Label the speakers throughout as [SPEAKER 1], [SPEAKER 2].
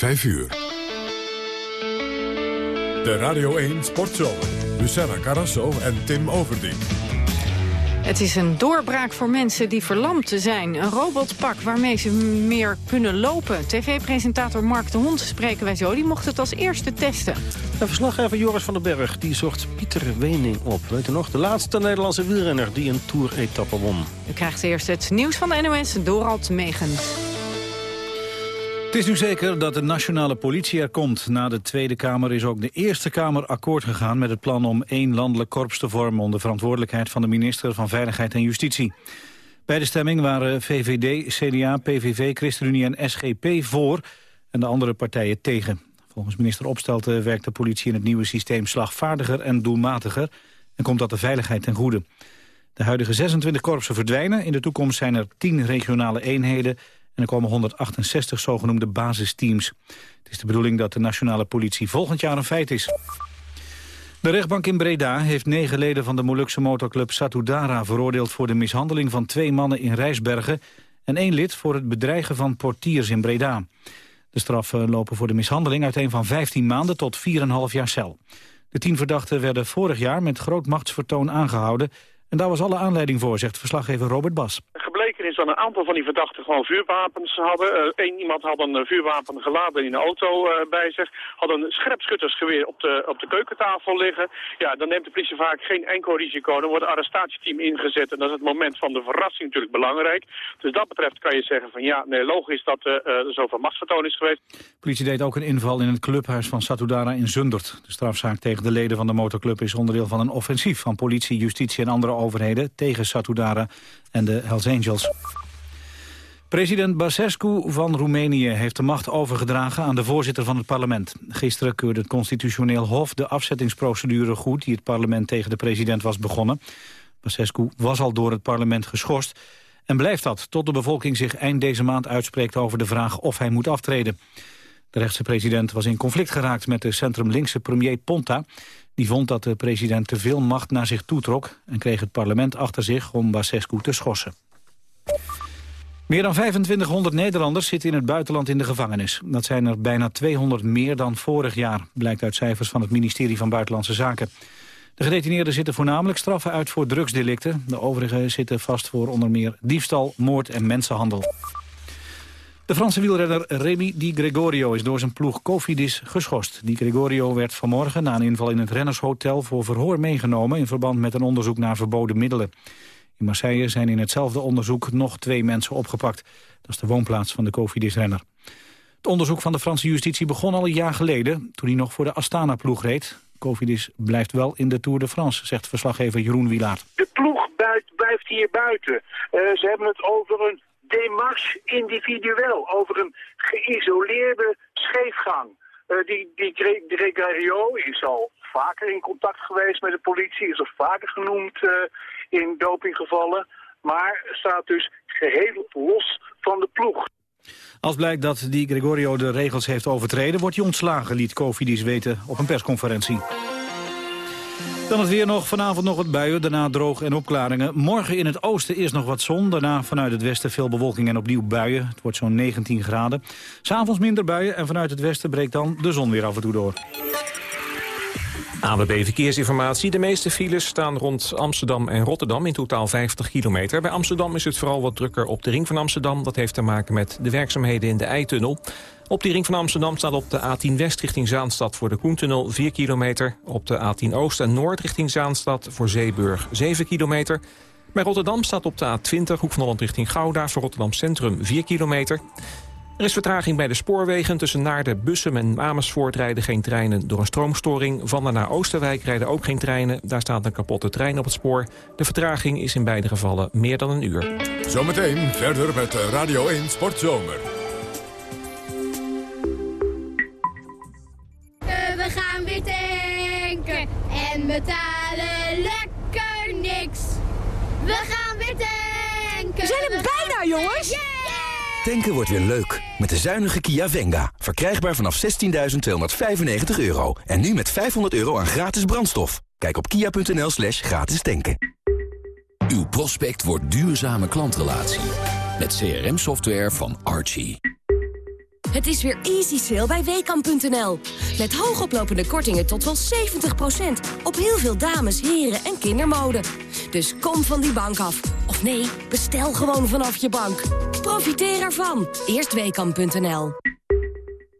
[SPEAKER 1] 5 uur. De Radio 1 Sportshow. Luciana Carrasso en Tim Overdien.
[SPEAKER 2] Het is een doorbraak voor mensen die verlamd zijn. Een robotpak waarmee ze meer kunnen lopen. TV-presentator Mark de Hond spreken wij zo. Die mocht het als eerste testen.
[SPEAKER 3] De verslaggever Joris van den Berg die zocht Pieter Wening op. Weet u nog, de laatste Nederlandse wielrenner die een Tour-etappe won.
[SPEAKER 2] U krijgt eerst het nieuws van de NOS, Dorald Megens.
[SPEAKER 4] Het is nu zeker dat de nationale politie er komt. Na de Tweede Kamer is ook de Eerste Kamer akkoord gegaan... met het plan om één landelijk korps te vormen... onder verantwoordelijkheid van de minister van Veiligheid en Justitie. Bij de stemming waren VVD, CDA, PVV, ChristenUnie en SGP voor... en de andere partijen tegen. Volgens minister Opstelten werkt de politie in het nieuwe systeem... slagvaardiger en doelmatiger en komt dat de veiligheid ten goede. De huidige 26 korpsen verdwijnen. In de toekomst zijn er 10 regionale eenheden en er komen 168 zogenoemde basisteams. Het is de bedoeling dat de nationale politie volgend jaar een feit is. De rechtbank in Breda heeft negen leden van de Molukse motorclub Satudara veroordeeld voor de mishandeling van twee mannen in Rijsbergen en één lid voor het bedreigen van portiers in Breda. De straffen lopen voor de mishandeling uiteen van 15 maanden tot 4,5 jaar cel. De tien verdachten werden vorig jaar met groot machtsvertoon aangehouden en daar was alle aanleiding voor, zegt verslaggever Robert Bas
[SPEAKER 5] dat een aantal van die verdachten gewoon vuurwapens hadden. Eén uh, iemand had een eh, vuurwapen geladen in de auto uh, bij zich. Had een scherpschuttersgeweer op de, op de keukentafel liggen. Ja, dan neemt de politie vaak geen enkel risico. Dan wordt een arrestatieteam ingezet. En dat is het moment van de verrassing natuurlijk belangrijk. Dus dat betreft kan je zeggen van ja, nee, logisch dat er zoveel machtsvertoon is geweest.
[SPEAKER 4] De politie deed ook een inval in het clubhuis van Satudara in Zundert. De strafzaak tegen de leden van de motorclub is onderdeel van een offensief van politie, justitie en andere overheden tegen Satudara en de Hells Angels. President Basescu van Roemenië heeft de macht overgedragen aan de voorzitter van het parlement. Gisteren keurde het constitutioneel hof de afzettingsprocedure goed die het parlement tegen de president was begonnen. Basescu was al door het parlement geschorst en blijft dat tot de bevolking zich eind deze maand uitspreekt over de vraag of hij moet aftreden. De rechtse president was in conflict geraakt met de centrum-linkse premier Ponta. Die vond dat de president te veel macht naar zich toetrok... en kreeg het parlement achter zich om Basescu te schorsen. Meer dan 2500 Nederlanders zitten in het buitenland in de gevangenis. Dat zijn er bijna 200 meer dan vorig jaar, blijkt uit cijfers van het ministerie van Buitenlandse Zaken. De gedetineerden zitten voornamelijk straffen uit voor drugsdelicten. De overigen zitten vast voor onder meer diefstal, moord en mensenhandel. De Franse wielrenner Remy Di Gregorio is door zijn ploeg Cofidis geschorst. Di Gregorio werd vanmorgen na een inval in het rennershotel voor verhoor meegenomen... in verband met een onderzoek naar verboden middelen. In Marseille zijn in hetzelfde onderzoek nog twee mensen opgepakt. Dat is de woonplaats van de Cofidis-renner. Het onderzoek van de Franse justitie begon al een jaar geleden... toen hij nog voor de Astana-ploeg reed. Cofidis blijft wel in de Tour de France, zegt verslaggever Jeroen Wilaert.
[SPEAKER 6] De ploeg blijft hier buiten. Uh, ze hebben het over een démarche individueel, over een geïsoleerde scheefgang. Uh, die, die Gregario is al vaker in contact geweest met de politie, is al vaker genoemd uh, in dopinggevallen, maar staat dus geheel los van de ploeg.
[SPEAKER 4] Als blijkt dat die Gregorio de regels heeft overtreden, wordt hij ontslagen, liet Kofidis weten op een persconferentie. Dan het weer nog. Vanavond nog wat buien, daarna droog en opklaringen. Morgen in het oosten eerst nog wat zon. Daarna vanuit het westen veel bewolking en opnieuw buien. Het wordt zo'n 19 graden. S'avonds minder buien en vanuit het westen breekt dan de zon weer af en toe door.
[SPEAKER 7] ABB Verkeersinformatie. De meeste files staan rond Amsterdam en Rotterdam, in totaal 50 kilometer. Bij Amsterdam is het vooral wat drukker op de ring van Amsterdam. Dat heeft te maken met de werkzaamheden in de Eitunnel. Op die ring van Amsterdam staat op de A10 West richting Zaanstad voor de Koentunnel 4 kilometer. Op de A10 Oost en Noord richting Zaanstad voor Zeeburg 7 kilometer. Bij Rotterdam staat op de A20 Hoek van Holland richting Gouda voor Rotterdam Centrum 4 kilometer. Er is vertraging bij de spoorwegen. Tussen Naarden, Bussum en Amersfoort rijden geen treinen door een stroomstoring. Van en naar Oosterwijk rijden ook geen treinen. Daar staat een kapotte trein op het spoor. De vertraging is in beide gevallen meer dan een uur.
[SPEAKER 1] Zometeen verder met Radio 1 Sportzomer.
[SPEAKER 8] We gaan weer tanken en betalen lekker niks. We gaan weer tanken.
[SPEAKER 9] We zijn er bijna, jongens.
[SPEAKER 10] Tanken wordt weer leuk. Met de zuinige Kia Venga. Verkrijgbaar vanaf 16.295 euro. En nu met 500 euro aan gratis brandstof. Kijk op kia.nl slash gratis tanken.
[SPEAKER 11] Uw prospect wordt duurzame klantrelatie. Met CRM-software van Archie.
[SPEAKER 12] Het is weer easy sale bij WKAM.nl. Met hoogoplopende kortingen tot wel 70%. Op heel veel dames, heren en kindermode. Dus kom van die bank af. Of nee, bestel gewoon vanaf je bank. Profiteer ervan. Eerst WKAM.nl.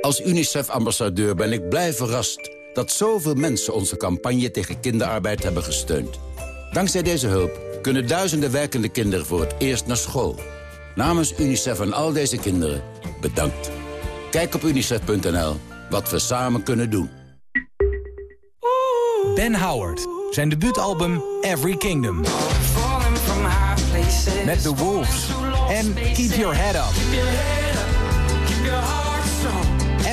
[SPEAKER 13] Als UNICEF-ambassadeur ben ik blij verrast dat zoveel mensen onze campagne tegen kinderarbeid hebben gesteund. Dankzij deze hulp kunnen duizenden werkende kinderen voor het eerst naar school. Namens UNICEF en al deze kinderen, bedankt. Kijk op unicef.nl wat we samen kunnen doen.
[SPEAKER 14] Ben Howard, zijn debuutalbum Every Kingdom. Met The Wolves en Keep Your Head Up.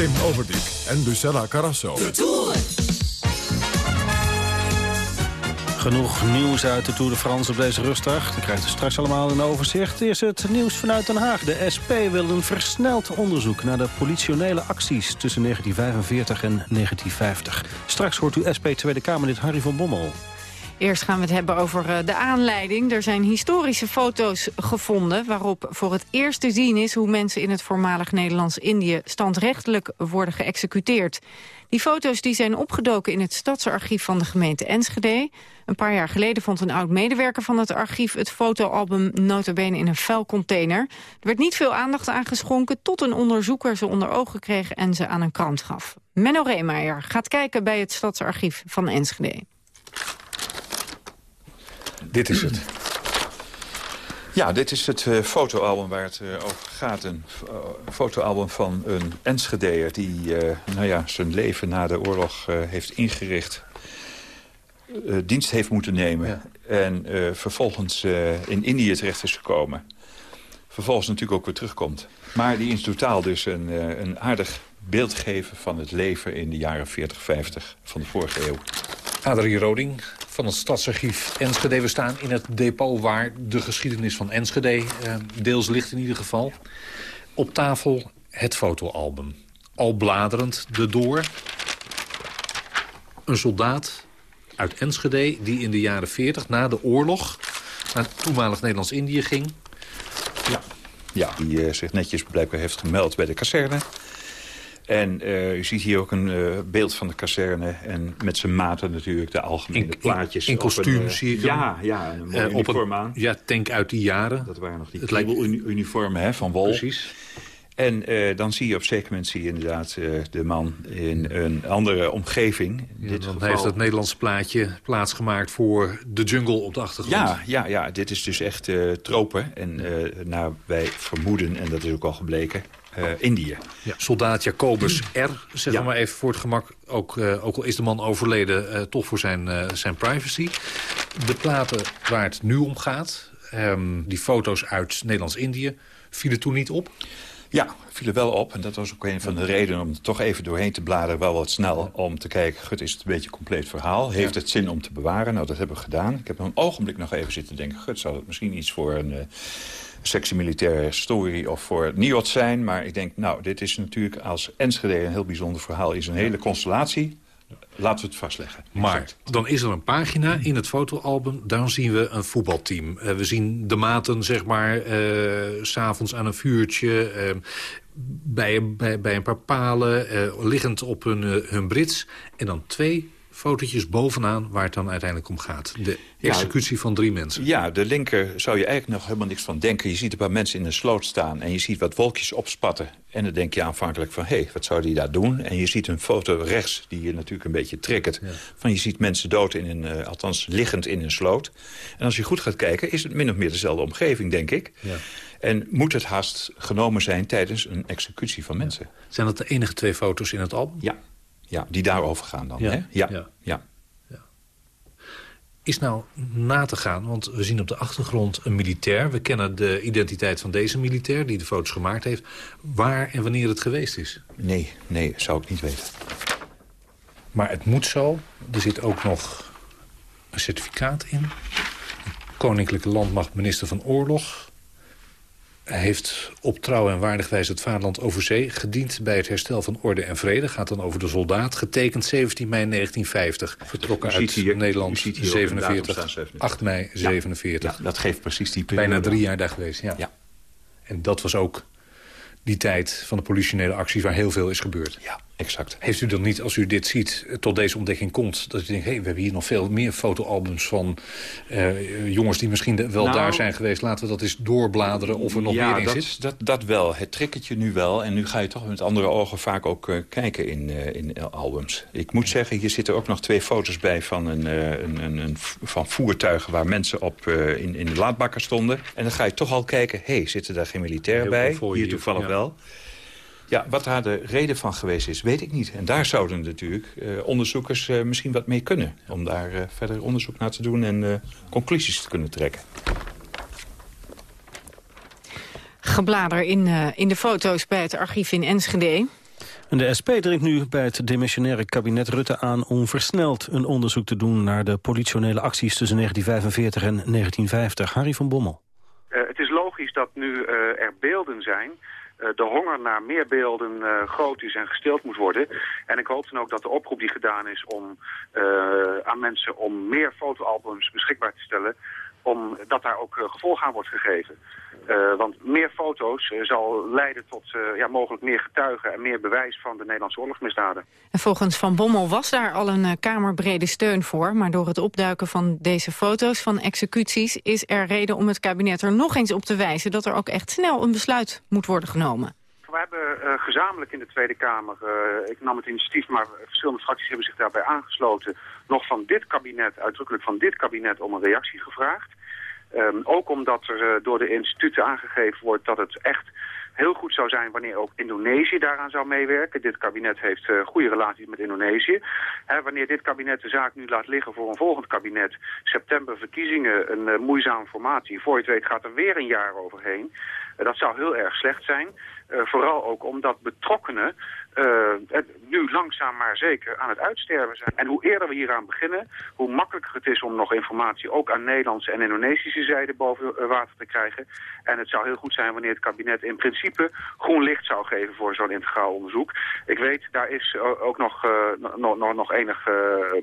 [SPEAKER 1] Tim Overdijk en Lucella Carrasso.
[SPEAKER 3] Genoeg nieuws uit de Tour de France op deze rustdag. Dan krijgt u straks allemaal een overzicht. Eerst het nieuws vanuit Den Haag. De SP wil een versneld onderzoek naar de politionele acties... tussen 1945 en 1950. Straks hoort u SP Tweede Kamerlid Harry van Bommel.
[SPEAKER 2] Eerst gaan we het hebben over eh, de aanleiding. Er zijn historische foto's gevonden waarop voor het eerst te zien is... hoe mensen in het voormalig Nederlands-Indië standrechtelijk worden geëxecuteerd. Die foto's die zijn opgedoken in het stadsarchief van de gemeente Enschede. Een paar jaar geleden vond een oud-medewerker van het archief... het fotoalbum notabene in een vuilcontainer. Er werd niet veel aandacht aan geschonken... tot een onderzoeker ze onder ogen kreeg en ze aan een krant gaf. Menno Reemeijer gaat kijken bij het stadsarchief van Enschede.
[SPEAKER 15] Dit is het. Ja, dit is het uh, fotoalbum waar het uh, over gaat. Een uh, fotoalbum van een Enschedeer die nou ja, zijn leven na de oorlog heeft ingericht. dienst heeft moeten nemen. Ja. En vervolgens in Indië terecht is gekomen. Vervolgens natuurlijk ook weer terugkomt. Maar die in totaal dus een, een aardig beeld geven van het leven in de jaren 40, 50 van de vorige eeuw.
[SPEAKER 16] Adrie Roding, van het Stadsarchief Enschede. We staan in het depot waar de geschiedenis van Enschede eh, deels ligt in ieder geval. Op tafel het fotoalbum. Al bladerend erdoor. Een soldaat uit Enschede die in de jaren 40 na de oorlog... naar toenmalig Nederlands-Indië ging.
[SPEAKER 15] Ja, ja die uh, zich netjes blijkbaar heeft gemeld bij de kazerne. En uh, u ziet hier ook een uh, beeld van de kazerne. En met zijn maten natuurlijk, de algemene in, plaatjes.
[SPEAKER 16] In, in kostuum uh, zie ik
[SPEAKER 15] Ja, ja, een mooi uniform aan.
[SPEAKER 16] Ja, tank uit die jaren.
[SPEAKER 15] Dat waren nog die het lijkt... uniformen hè, van wol.
[SPEAKER 16] Precies.
[SPEAKER 15] En uh, dan zie je op zeker moment zie je inderdaad uh, de man in een andere omgeving.
[SPEAKER 16] Ja, dit dan geval... heeft het Nederlandse plaatje plaatsgemaakt voor de jungle op de achtergrond.
[SPEAKER 15] Ja, ja, ja dit is dus echt uh, tropen. En naar wij vermoeden, en dat is ook al gebleken, uh, Indië.
[SPEAKER 16] Ja, soldaat Jacobus R, zeg ja. maar even voor het gemak. Ook, uh, ook al is de man overleden, uh, toch voor zijn, zijn privacy. De platen waar het nu om gaat, um, die foto's uit Nederlands-Indië... vielen toen niet op?
[SPEAKER 15] Ja, vielen wel op. En dat was ook een van de redenen om er toch even doorheen te bladeren. Wel wat snel om te kijken, gut, is het een beetje een compleet verhaal? Heeft ja. het zin om te bewaren? Nou, dat hebben we gedaan. Ik heb een ogenblik nog even zitten denken... gut, zou het misschien iets voor een... Sexy militaire story of voor NIOD zijn. Maar ik denk, nou, dit is natuurlijk als Enschede een heel bijzonder verhaal. Is een hele constellatie. Laten we het vastleggen.
[SPEAKER 16] Maar dan is er een pagina in het fotoalbum. Daar zien we een voetbalteam. Uh, we zien de maten, zeg maar, uh, s'avonds aan een vuurtje... Uh, bij, bij, bij een paar palen, liggend op hun, hun brits. En dan twee fotootjes bovenaan waar het dan uiteindelijk om gaat. De executie van drie mensen.
[SPEAKER 15] Ja, de linker zou je eigenlijk nog helemaal niks van denken. Je ziet een paar mensen in een sloot staan en je ziet wat wolkjes opspatten. En dan denk je aanvankelijk van, hé, hey, wat zou die daar doen? En je ziet een foto rechts die je natuurlijk een beetje triggert. Van je ziet mensen dood, in een, uh, althans liggend in een sloot. En als je goed gaat kijken, is het min of meer dezelfde omgeving, denk ik. Ja. En moet het haast genomen zijn tijdens een executie van mensen.
[SPEAKER 16] Zijn dat de enige twee foto's in het album?
[SPEAKER 15] Ja, ja die daarover gaan dan. Ja. Hè? Ja. ja. ja.
[SPEAKER 16] Is nou na te gaan, want we zien op de achtergrond een militair. We kennen de identiteit van deze militair die de foto's gemaakt heeft. Waar en wanneer het geweest is?
[SPEAKER 15] Nee, nee, zou ik niet weten.
[SPEAKER 16] Maar het moet zo. Er zit ook nog een certificaat in. Koninklijke Landmacht Minister van Oorlog. Hij heeft op trouw en waardig wijze het vaderland over zee... gediend bij het herstel van orde en vrede. Gaat dan over de soldaat. Getekend 17 mei 1950. Vertrokken uit hier, Nederland 47, 8 mei 47.
[SPEAKER 15] Ja, dat geeft precies die
[SPEAKER 16] periode. Bijna drie jaar daar geweest, ja. ja. En dat was ook die tijd van de politionele acties waar heel veel is gebeurd.
[SPEAKER 15] Ja, exact.
[SPEAKER 16] Heeft u dan niet, als u dit ziet, tot deze ontdekking komt... dat u denkt, hé, hey, we hebben hier nog veel meer fotoalbums van uh, jongens... die misschien wel nou, daar zijn geweest. Laten we dat eens doorbladeren of er nog meer in
[SPEAKER 15] dat,
[SPEAKER 16] zit.
[SPEAKER 15] Dat, dat wel. Het triggert je nu wel. En nu ga je toch met andere ogen vaak ook uh, kijken in, uh, in albums. Ik moet zeggen, hier zitten ook nog twee foto's bij... van, een, een, een, een, van voertuigen waar mensen op in, in de laadbakken stonden. En dan ga je toch al kijken, hé, hey, zitten daar geen militairen bij? Hier toevallig ja. wel. Ja, wat daar de reden van geweest is, weet ik niet. En daar zouden natuurlijk uh, onderzoekers uh, misschien wat mee kunnen. Om daar uh, verder onderzoek naar te doen en conclusies te kunnen trekken.
[SPEAKER 2] Geblader in, in de foto's bij het archief in Enschede.
[SPEAKER 3] En de SP dringt nu bij het demissionaire kabinet Rutte aan... om versneld een onderzoek te doen naar de politionele acties... tussen 1945 en 1950. Harry van Bommel.
[SPEAKER 6] het is logisch dat nu er beelden zijn eh, de honger naar meer beelden uh, groot is en gestild moet worden. En ik hoop dan ook dat de oproep die gedaan is om uh, aan mensen om meer fotoalbums beschikbaar te stellen, om dat daar ook gevolg aan wordt gegeven. Uh, want meer foto's uh, zal leiden tot uh, ja, mogelijk meer getuigen en meer bewijs van de Nederlandse oorlogsmisdaden.
[SPEAKER 2] En volgens Van Bommel was daar al een kamerbrede steun voor. Maar door het opduiken van deze foto's van executies is er reden om het kabinet er nog eens op te wijzen dat er ook echt snel een besluit moet worden genomen.
[SPEAKER 6] We hebben gezamenlijk in de Tweede Kamer, ik nam het initiatief, maar verschillende fracties hebben zich daarbij aangesloten, nog van dit kabinet, uitdrukkelijk van dit kabinet, om een reactie gevraagd. Um, ook omdat er uh, door de instituten aangegeven wordt dat het echt heel goed zou zijn wanneer ook Indonesië daaraan zou meewerken. Dit kabinet heeft uh, goede relaties met Indonesië. Wanneer dit kabinet de zaak nu laat liggen voor een volgend kabinet, september verkiezingen, een uh, moeizame formatie. Voor je het weet gaat er weer een jaar overheen. dat zou heel erg slecht zijn. vooral ook omdat betrokkenen uh, nu langzaam maar zeker aan het uitsterven zijn. En hoe eerder we hieraan beginnen, hoe makkelijker het is om nog informatie ook aan Nederlandse en Indonesische zijde boven uh, water te krijgen. En het zou heel goed zijn wanneer het kabinet in principe groen licht zou geven voor zo'n integraal onderzoek. Ik weet, daar is ook uh, nog, nog, nog enig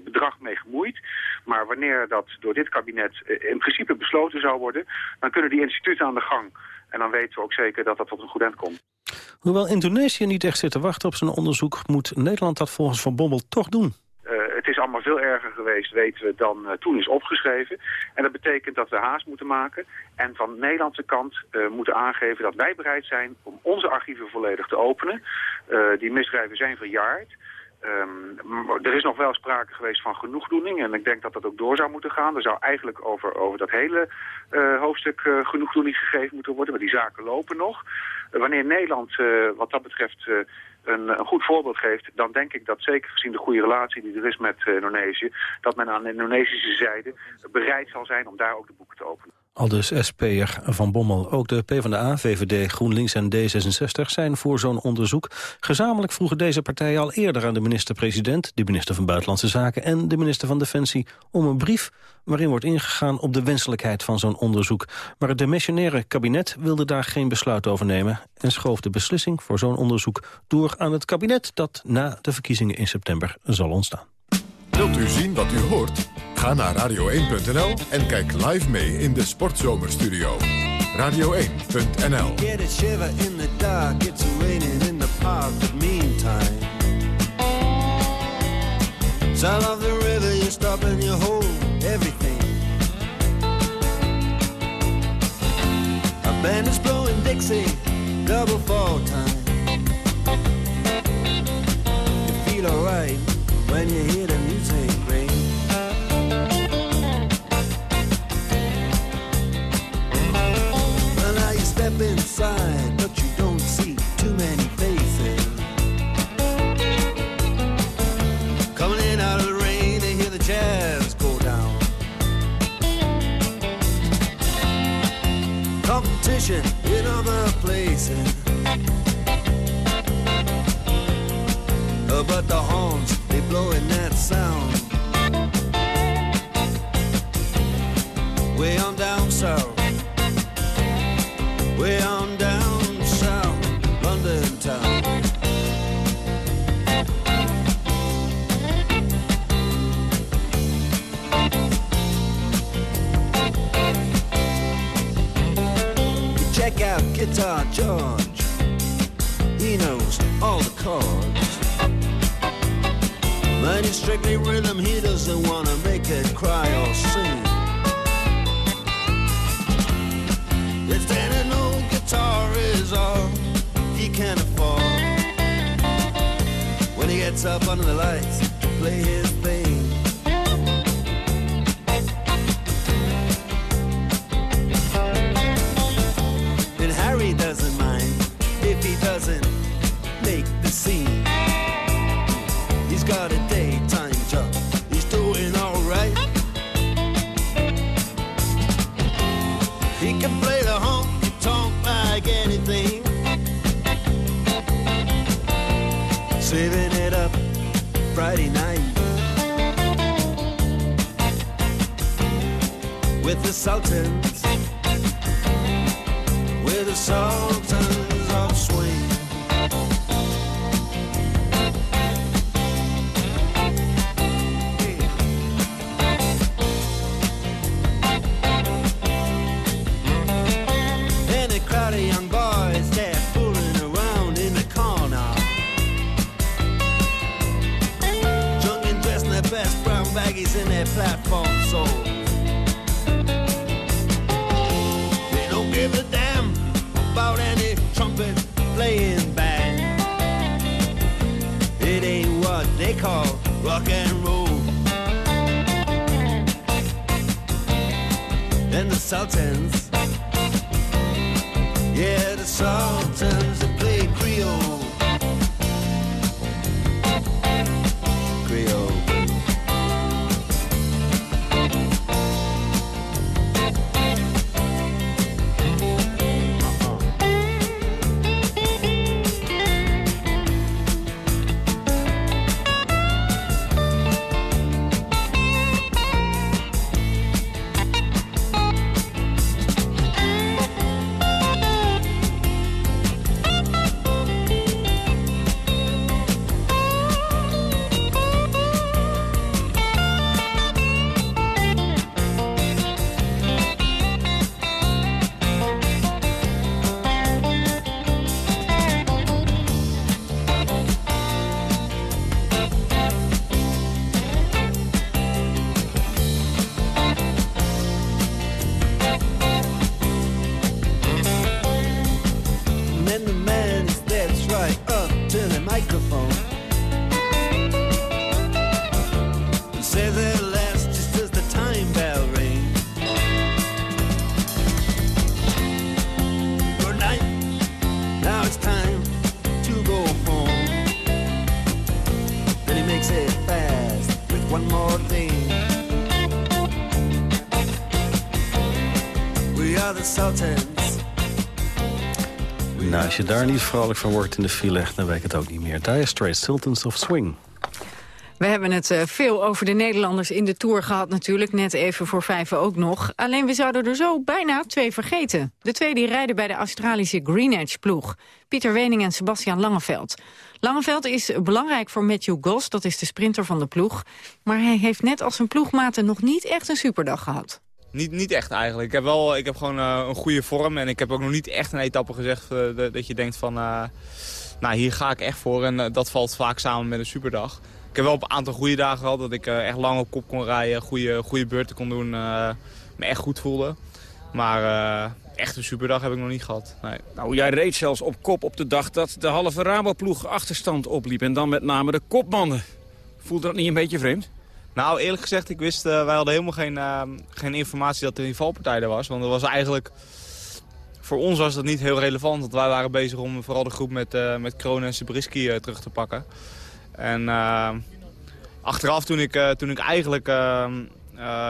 [SPEAKER 6] bedrag mee gemoeid. Maar wanneer dat door dit kabinet in principe besloten zou worden, dan kunnen die instituten aan de gang. En dan weten we ook zeker dat dat tot een goed eind komt.
[SPEAKER 3] Hoewel Indonesië niet echt zit te wachten op zijn onderzoek... moet Nederland dat volgens Van Bommel toch doen.
[SPEAKER 6] Uh, het is allemaal veel erger geweest, weten we, dan uh, toen is opgeschreven. En dat betekent dat we haast moeten maken. En van de Nederlandse kant uh, moeten aangeven dat wij bereid zijn... om onze archieven volledig te openen. die misdrijven zijn verjaard. Um, er is nog wel sprake geweest van genoegdoening en ik denk dat dat ook door zou moeten gaan. Er zou eigenlijk over, over dat hele uh, hoofdstuk uh, genoegdoening gegeven moeten worden, maar die zaken lopen nog. Uh, wanneer Nederland wat dat betreft een, een, goed voorbeeld geeft, dan denk ik dat zeker gezien de goede relatie die er is met Indonesië, dat men aan de Indonesische zijde bereid zal zijn om daar ook de boeken te openen.
[SPEAKER 3] Aldus SP'er Van Bommel. Ook de PvdA, VVD, GroenLinks en D66 zijn voor zo'n onderzoek. Gezamenlijk vroegen deze partijen al eerder aan de minister-president... de minister van Buitenlandse Zaken en de minister van Defensie... om een brief waarin wordt ingegaan op de wenselijkheid van zo'n onderzoek. Maar het demissionaire kabinet wilde daar geen besluit over nemen... en schoof de beslissing voor zo'n onderzoek door aan het kabinet... dat na de verkiezingen in september zal ontstaan.
[SPEAKER 1] Wilt u zien wat u hoort? Ga naar radio1.nl en kijk live mee in de Sportzomerstudio. Radio1.nl Get a shiver in the dark, it's raining in the park, but meantime Sound of the
[SPEAKER 17] you stop and you hold everything. A band is blowing Dixie, double fall time. You feel alright when you hear the With says at last, just the time bell rings. Good night. Now it's time to go home. Then he makes it fast with one more thing. We are the Sultans.
[SPEAKER 3] Nou, als je daar niet vrolijk van wordt in de file, dan weet het ook niet meer. Dire Straits, Sultans of Swing.
[SPEAKER 2] We hebben het eh, veel over de Nederlanders in de Tour gehad natuurlijk. Net even voor vijf ook nog. Alleen we zouden er zo bijna twee vergeten. De twee die rijden bij de Australische Green Edge ploeg. Pieter Wening en Sebastian Langeveld. Langeveld is belangrijk voor Matthew Goss, dat is de sprinter van de ploeg. Maar hij heeft net als zijn ploegmaten nog niet echt een superdag gehad.
[SPEAKER 18] Niet, niet echt eigenlijk. Ik heb, wel, ik heb gewoon eh, een goede vorm. En ik heb ook nog niet echt een etappe gezegd eh, dat je denkt van... nou, hier ga ik echt voor. En dat valt vaak samen met een superdag. Ik heb wel een aantal goede dagen gehad dat ik echt lang op kop kon rijden, goede, goede beurten kon doen, me echt goed voelde. Maar echt een superdag heb ik nog niet gehad. Nee.
[SPEAKER 19] Nou, jij reed zelfs op kop op de dag dat de halve Rabo-ploeg achterstand opliep. En dan met name de kopmannen. Voelde dat niet een beetje vreemd?
[SPEAKER 18] Nou, eerlijk gezegd, ik wist, wij hadden helemaal geen, geen informatie dat er een valpartij er was. Want er was eigenlijk voor ons was dat niet heel relevant, want wij waren bezig om vooral de groep met, uh, met Kroon en Sabrisky uh, terug te pakken. En uh, achteraf toen ik, toen ik eigenlijk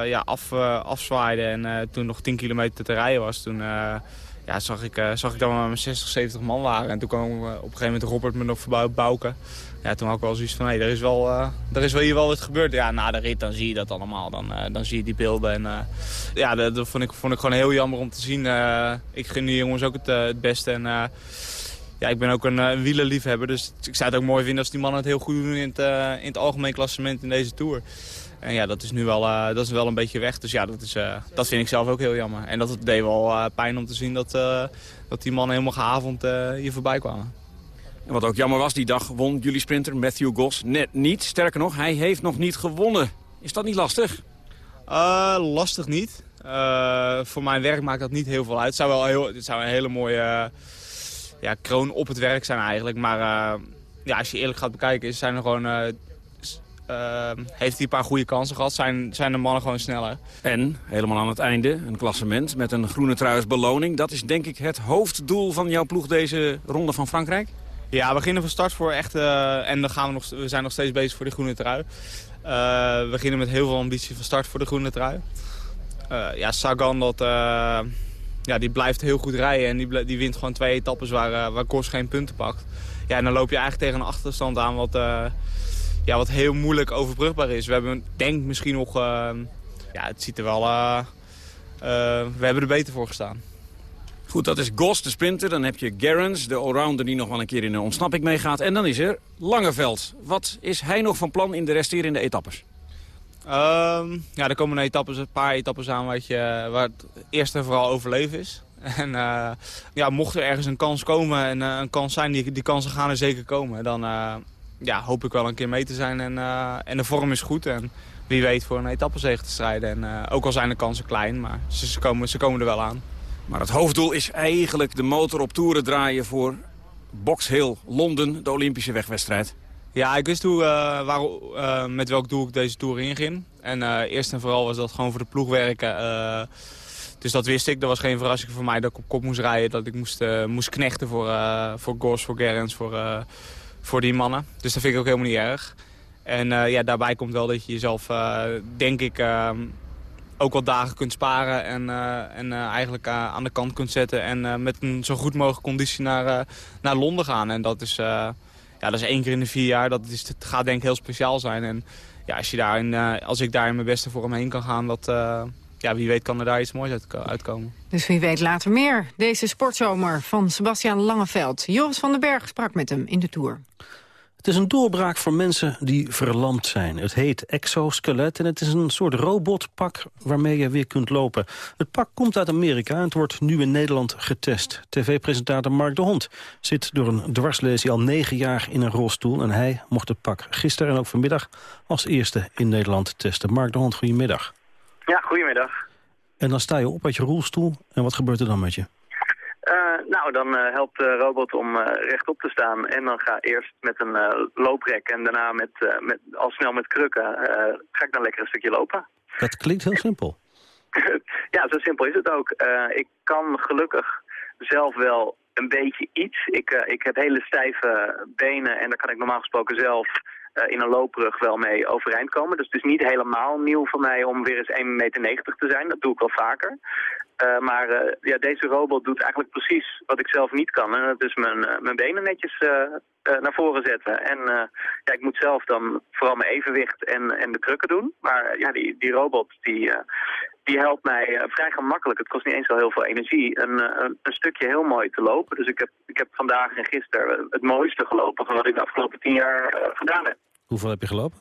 [SPEAKER 18] ja, af, afzwaaide en toen nog 10 kilometer te rijden was, toen ja, zag, ik, zag ik dat we maar 60, 70 man waren. En toen kwam op een gegeven moment Robert me nog voorbij bouken ja, toen had ik wel zoiets van, hé, er, is wel, er is wel hier wel wat gebeurd. Ja, na de rit dan zie je dat allemaal. Dan, dan zie je die beelden. En, ja, dat, dat, vond, ik, vond ik gewoon heel jammer om te zien. ik gun die jongens ook het, het beste. En ja, ik ben ook een, een wielerliefhebber. Dus ik zou het ook mooi vinden als die mannen het heel goed doen in het, in het algemeen klassement in deze Tour. En ja, dat is nu wel, dat is wel een beetje weg. Dus ja, dat, is, dat vind ik zelf ook heel jammer. En dat deed wel pijn om te zien dat, dat die mannen helemaal gehavond hier voorbij kwamen.
[SPEAKER 19] En wat ook jammer was, die dag won jullie sprinter Matthew Goss net niet. Sterker nog, hij heeft nog niet gewonnen. Is dat niet lastig?
[SPEAKER 18] Lastig niet. Voor mijn werk maakt dat niet heel veel uit. Het zou wel heel, het zou een hele mooie ja, kroon op het werk zijn eigenlijk. Maar ja, als je eerlijk gaat bekijken, zijn er gewoon, heeft hij een paar goede kansen gehad. Zijn, zijn de mannen gewoon sneller.
[SPEAKER 19] En, helemaal aan het einde, een klassement met een groene truis beloning. Dat is denk ik het hoofddoel van jouw ploeg deze ronde van Frankrijk?
[SPEAKER 18] Ja, we beginnen van start voor echt... Uh, en dan gaan we, nog, we zijn nog steeds bezig voor de groene trui. Uh, we beginnen met heel veel ambitie van start voor de groene trui. Uh, ja, Sagan, dat, ja, die blijft heel goed rijden. En die, die wint gewoon twee etappes waar, waar Kors geen punten pakt. Ja, en dan loop je eigenlijk tegen een achterstand aan wat, ja, wat heel moeilijk overbrugbaar is. We hebben, denk misschien nog... ja, het ziet er wel... we hebben er beter voor gestaan.
[SPEAKER 19] Goed, dat is Gos, de sprinter. Dan heb je Gerrans, de allrounder die nog wel een keer in een ontsnapping meegaat. En dan is er Langeveld. Wat is hij nog van plan in de resterende etappes?
[SPEAKER 18] Um, ja, er komen etappes, een paar etappes aan wat je, waar het eerst en vooral overleven is. En uh, ja, mocht er ergens een kans komen en uh, een kans zijn, die, die kansen gaan er zeker komen. Dan uh, ja, hoop ik wel een keer mee te zijn en, en de vorm is goed. En wie weet voor een etappezege te strijden. En ook al zijn de kansen klein, maar ze, ze, komen, ze komen er wel aan.
[SPEAKER 19] Maar het hoofddoel is eigenlijk de motor op toeren draaien voor Box Hill, Londen, de Olympische wegwedstrijd.
[SPEAKER 18] Ja, ik wist hoe, uh, waar, uh, met welk doel ik deze Tour inging. En uh, eerst en vooral was dat gewoon voor de ploeg werken. dus dat wist ik. Dat was geen verrassing voor mij dat ik op kop moest rijden. Dat ik moest, moest knechten voor, voor Gors, voor Gerrans, voor, voor die mannen. Dus dat vind ik ook helemaal niet erg. En ja, daarbij komt wel dat je jezelf, denk ik ook wat dagen kunt sparen en, en eigenlijk aan de kant kunt zetten. En met een zo goed mogelijke conditie naar, naar Londen gaan. En dat is, ja, dat is één keer in de vier jaar. Dat is, het gaat denk ik heel speciaal zijn. En ja, als, je daarin, als ik daar in mijn beste vorm heen kan gaan, dat, ja, wie weet kan er daar iets moois uit, uitkomen.
[SPEAKER 2] Dus wie weet later meer. Deze sportzomer van Sebastian Langeveld. Joris van den Berg sprak met hem in de Tour.
[SPEAKER 3] Het is een doorbraak voor mensen die verlamd zijn. Het heet exoskelet en het is een soort robotpak waarmee je weer kunt lopen. Het pak komt uit Amerika en het wordt nu in Nederland getest. TV-presentator Mark de Hond zit door een dwarslesie al negen jaar in een rolstoel... en hij mocht het pak gisteren en ook vanmiddag als eerste in Nederland testen. Mark de Hond, goedemiddag.
[SPEAKER 20] Ja, goedemiddag.
[SPEAKER 3] En dan sta je op uit je rolstoel en wat gebeurt er dan met je?
[SPEAKER 20] Uh, nou, dan uh, helpt de robot om uh, rechtop te staan. En dan ga eerst met een looprek en daarna met, met, al snel met krukken ga ik dan lekker een stukje lopen.
[SPEAKER 3] Dat klinkt heel simpel.
[SPEAKER 20] ja, zo simpel is het ook. ik kan gelukkig zelf wel een beetje iets. Ik, ik heb hele stijve benen en daar kan ik normaal gesproken zelf in een loopbrug wel mee overeind komen. Dus het is niet helemaal nieuw voor mij om weer eens 1,90 meter te zijn. Dat doe ik wel vaker. Uh, maar uh, ja, deze robot doet eigenlijk precies wat ik zelf niet kan. En dat is mijn, mijn benen netjes naar voren zetten. En ja, ik moet zelf dan vooral mijn evenwicht en, en de krukken doen. Maar ja, die, die robot die, die helpt mij vrij gemakkelijk. Het kost niet eens wel heel veel energie. Een, stukje heel mooi te lopen. Dus ik heb, ik heb vandaag en gisteren het mooiste gelopen van wat ik de afgelopen tien jaar gedaan heb.
[SPEAKER 3] Hoeveel heb je gelopen?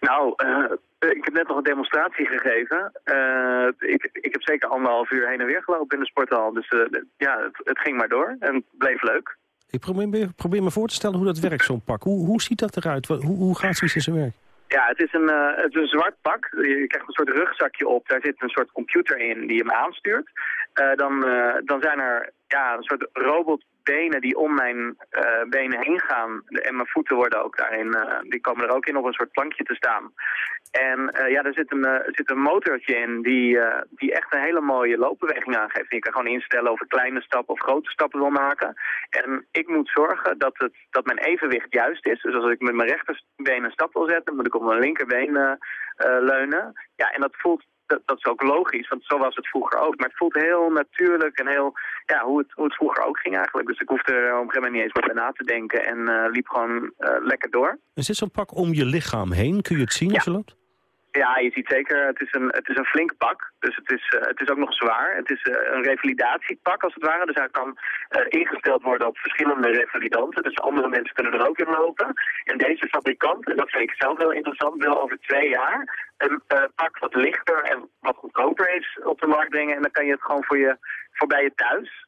[SPEAKER 20] Nou, uh, ik heb net nog een demonstratie gegeven. Uh, ik, ik heb zeker anderhalf uur heen en weer gelopen in de sporthal. Dus uh, ja, het, het, ging maar door en het bleef leuk.
[SPEAKER 3] Ik probeer, probeer me voor te stellen hoe dat werkt, zo'n pak. Hoe, hoe ziet dat eruit? Hoe, hoe gaat zoiets in zijn werk?
[SPEAKER 20] Ja, het is, een, uh, het is een zwart pak. Je krijgt een soort rugzakje op. Daar zit een soort computer in die hem aanstuurt. Uh, dan, uh, dan zijn er ja, een soort robotbenen die om mijn benen heen gaan. En mijn voeten worden ook daarin, die komen er ook in op een soort plankje te staan. En uh, ja, er zit een, zit een motortje in die, die echt een hele mooie loopbeweging aangeeft. En je kan gewoon instellen of ik kleine stappen of grote stappen wil maken. En ik moet zorgen dat, het, dat mijn evenwicht juist is. Dus als ik met mijn rechterbeen een stap wil zetten, moet ik op mijn linkerbeen leunen. Ja, en dat voelt dat, dat, is ook logisch, want zo was het vroeger ook. Maar het voelt heel natuurlijk en heel, ja, hoe het, hoe het vroeger ook ging eigenlijk. Dus ik hoefde er op een gegeven moment niet eens meer bij na te denken en uh, liep gewoon uh, lekker door.
[SPEAKER 3] En zit zo'n pak om je lichaam heen? Kun je het zien
[SPEAKER 20] ja.
[SPEAKER 3] als je loopt?
[SPEAKER 20] Ja, je ziet zeker, het is een, het is een flink pak. Dus het is, uh, het is ook nog zwaar. Het is uh, een revalidatiepak als het ware. Dus hij kan uh, ingesteld worden op verschillende revalidanten. Dus andere mensen kunnen er ook in lopen. En deze fabrikant, en dat vind ik zelf heel interessant, wil over twee jaar een pak wat lichter en wat goedkoper is op de markt brengen. En dan kan je het gewoon voor, je, voor bij je thuis,